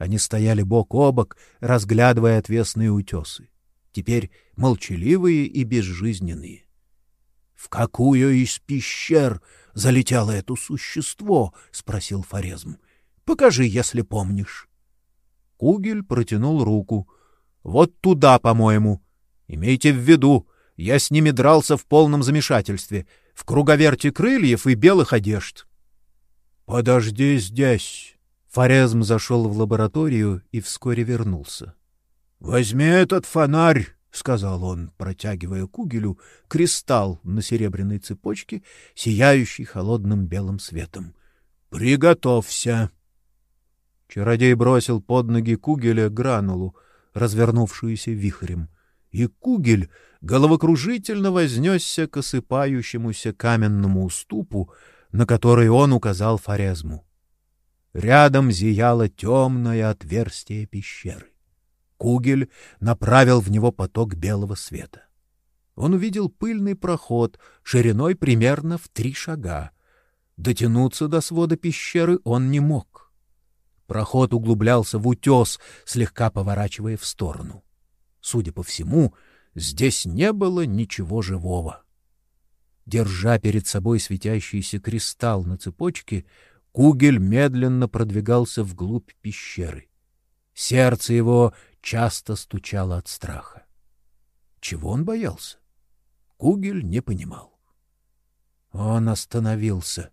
A: Они стояли бок о бок, разглядывая отвесные утесы, теперь молчаливые и безжизненные. В какую из пещер залетело это существо? спросил Форезм. Покажи, если помнишь. Кугель протянул руку. Вот туда, по-моему. Имейте в виду, я с ними дрался в полном замешательстве, в круговерте крыльев и белых одежд. Подожди здесь, Форезм зашел в лабораторию и вскоре вернулся. — Возьми этот фонарь, — сказал он, протягивая Кугелю кристалл на серебряной цепочке, сияющий холодным белым светом. — Приготовься! Чародей бросил под ноги Кугеля гранулу, развернувшуюся вихрем, и Кугель головокружительно вознесся к осыпающемуся каменному уступу, на который он указал Форезму. Рядом зияло темное отверстие пещеры. Кугель направил в него поток белого света. Он увидел пыльный проход шириной примерно в три шага. Дотянуться до свода пещеры он не мог. Проход углублялся в утес, слегка поворачивая в сторону. Судя по всему, здесь не было ничего живого. Держа перед собой светящийся кристалл на цепочке, Кугель медленно продвигался вглубь пещеры. Сердце его часто стучало от страха. Чего он боялся? Кугель не понимал. Он остановился.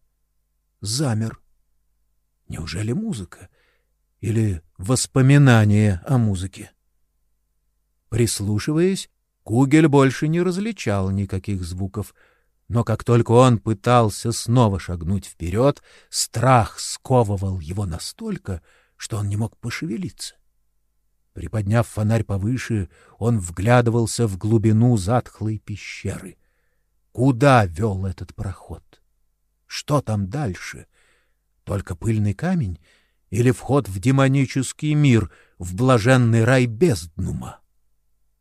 A: Замер. Неужели музыка? Или воспоминание о музыке? Прислушиваясь, Кугель больше не различал никаких звуков, но как только он пытался снова шагнуть вперед, страх сковывал его настолько, что он не мог пошевелиться. Приподняв фонарь повыше, он вглядывался в глубину затхлой пещеры. Куда вел этот проход? Что там дальше? Только пыльный камень или вход в демонический мир, в блаженный рай безднума?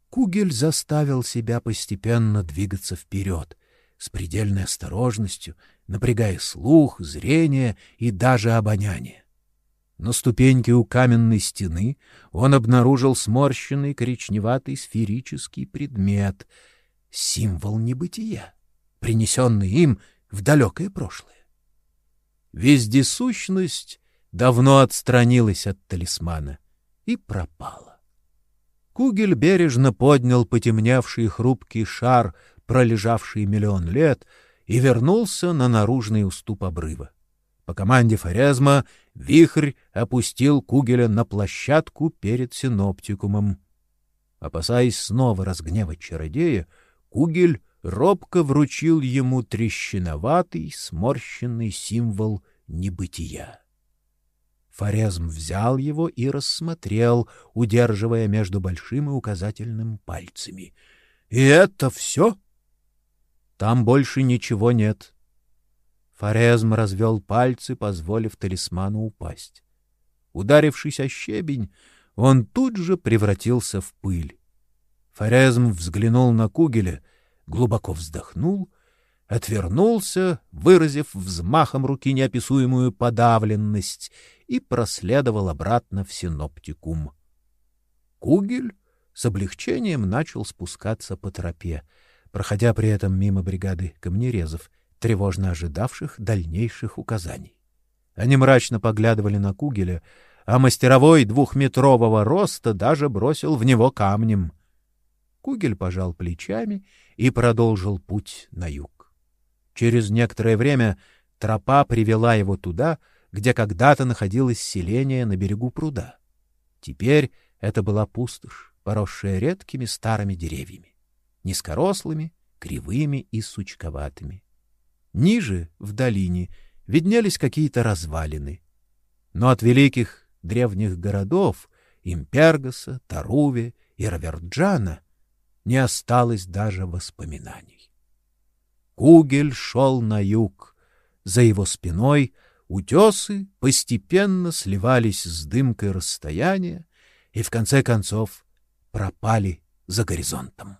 A: Кугель заставил себя постепенно двигаться вперед, с предельной осторожностью, напрягая слух, зрение и даже обоняние. На ступеньке у каменной стены он обнаружил сморщенный коричневатый сферический предмет — символ небытия, принесенный им в далекое прошлое. Вездесущность давно отстранилась от талисмана и пропала. Кугель бережно поднял потемневший хрупкий шар, пролежавший миллион лет, и вернулся на наружный уступ обрыва. По команде Форезма вихрь опустил Кугеля на площадку перед синоптикумом. Опасаясь снова разгневать чародея, Кугель робко вручил ему трещиноватый, сморщенный символ небытия. Форезм взял его и рассмотрел, удерживая между большим и указательным пальцами. — И это все? — Там больше ничего нет. Форезм развел пальцы, позволив талисману упасть. Ударившись о щебень, он тут же превратился в пыль. Форезм взглянул на Кугеля, глубоко вздохнул, отвернулся, выразив взмахом руки неописуемую подавленность, и проследовал обратно в синоптикум. Кугель с облегчением начал спускаться по тропе, проходя при этом мимо бригады камнерезов, тревожно ожидавших дальнейших указаний. Они мрачно поглядывали на Кугеля, а мастеровой двухметрового роста даже бросил в него камнем. Кугель пожал плечами и продолжил путь на юг. Через некоторое время тропа привела его туда, где когда-то находилось селение на берегу пруда. Теперь это была пустошь, поросшая редкими старыми деревьями, низкорослыми, кривыми и сучковатыми. Ниже, в долине, виднелись какие-то развалины. Но от великих древних городов Импергаса, Таруве и Раверджана не осталось даже воспоминаний. Кугель шел на юг. За его спиной утесы постепенно сливались с дымкой расстояния и в конце концов пропали за горизонтом.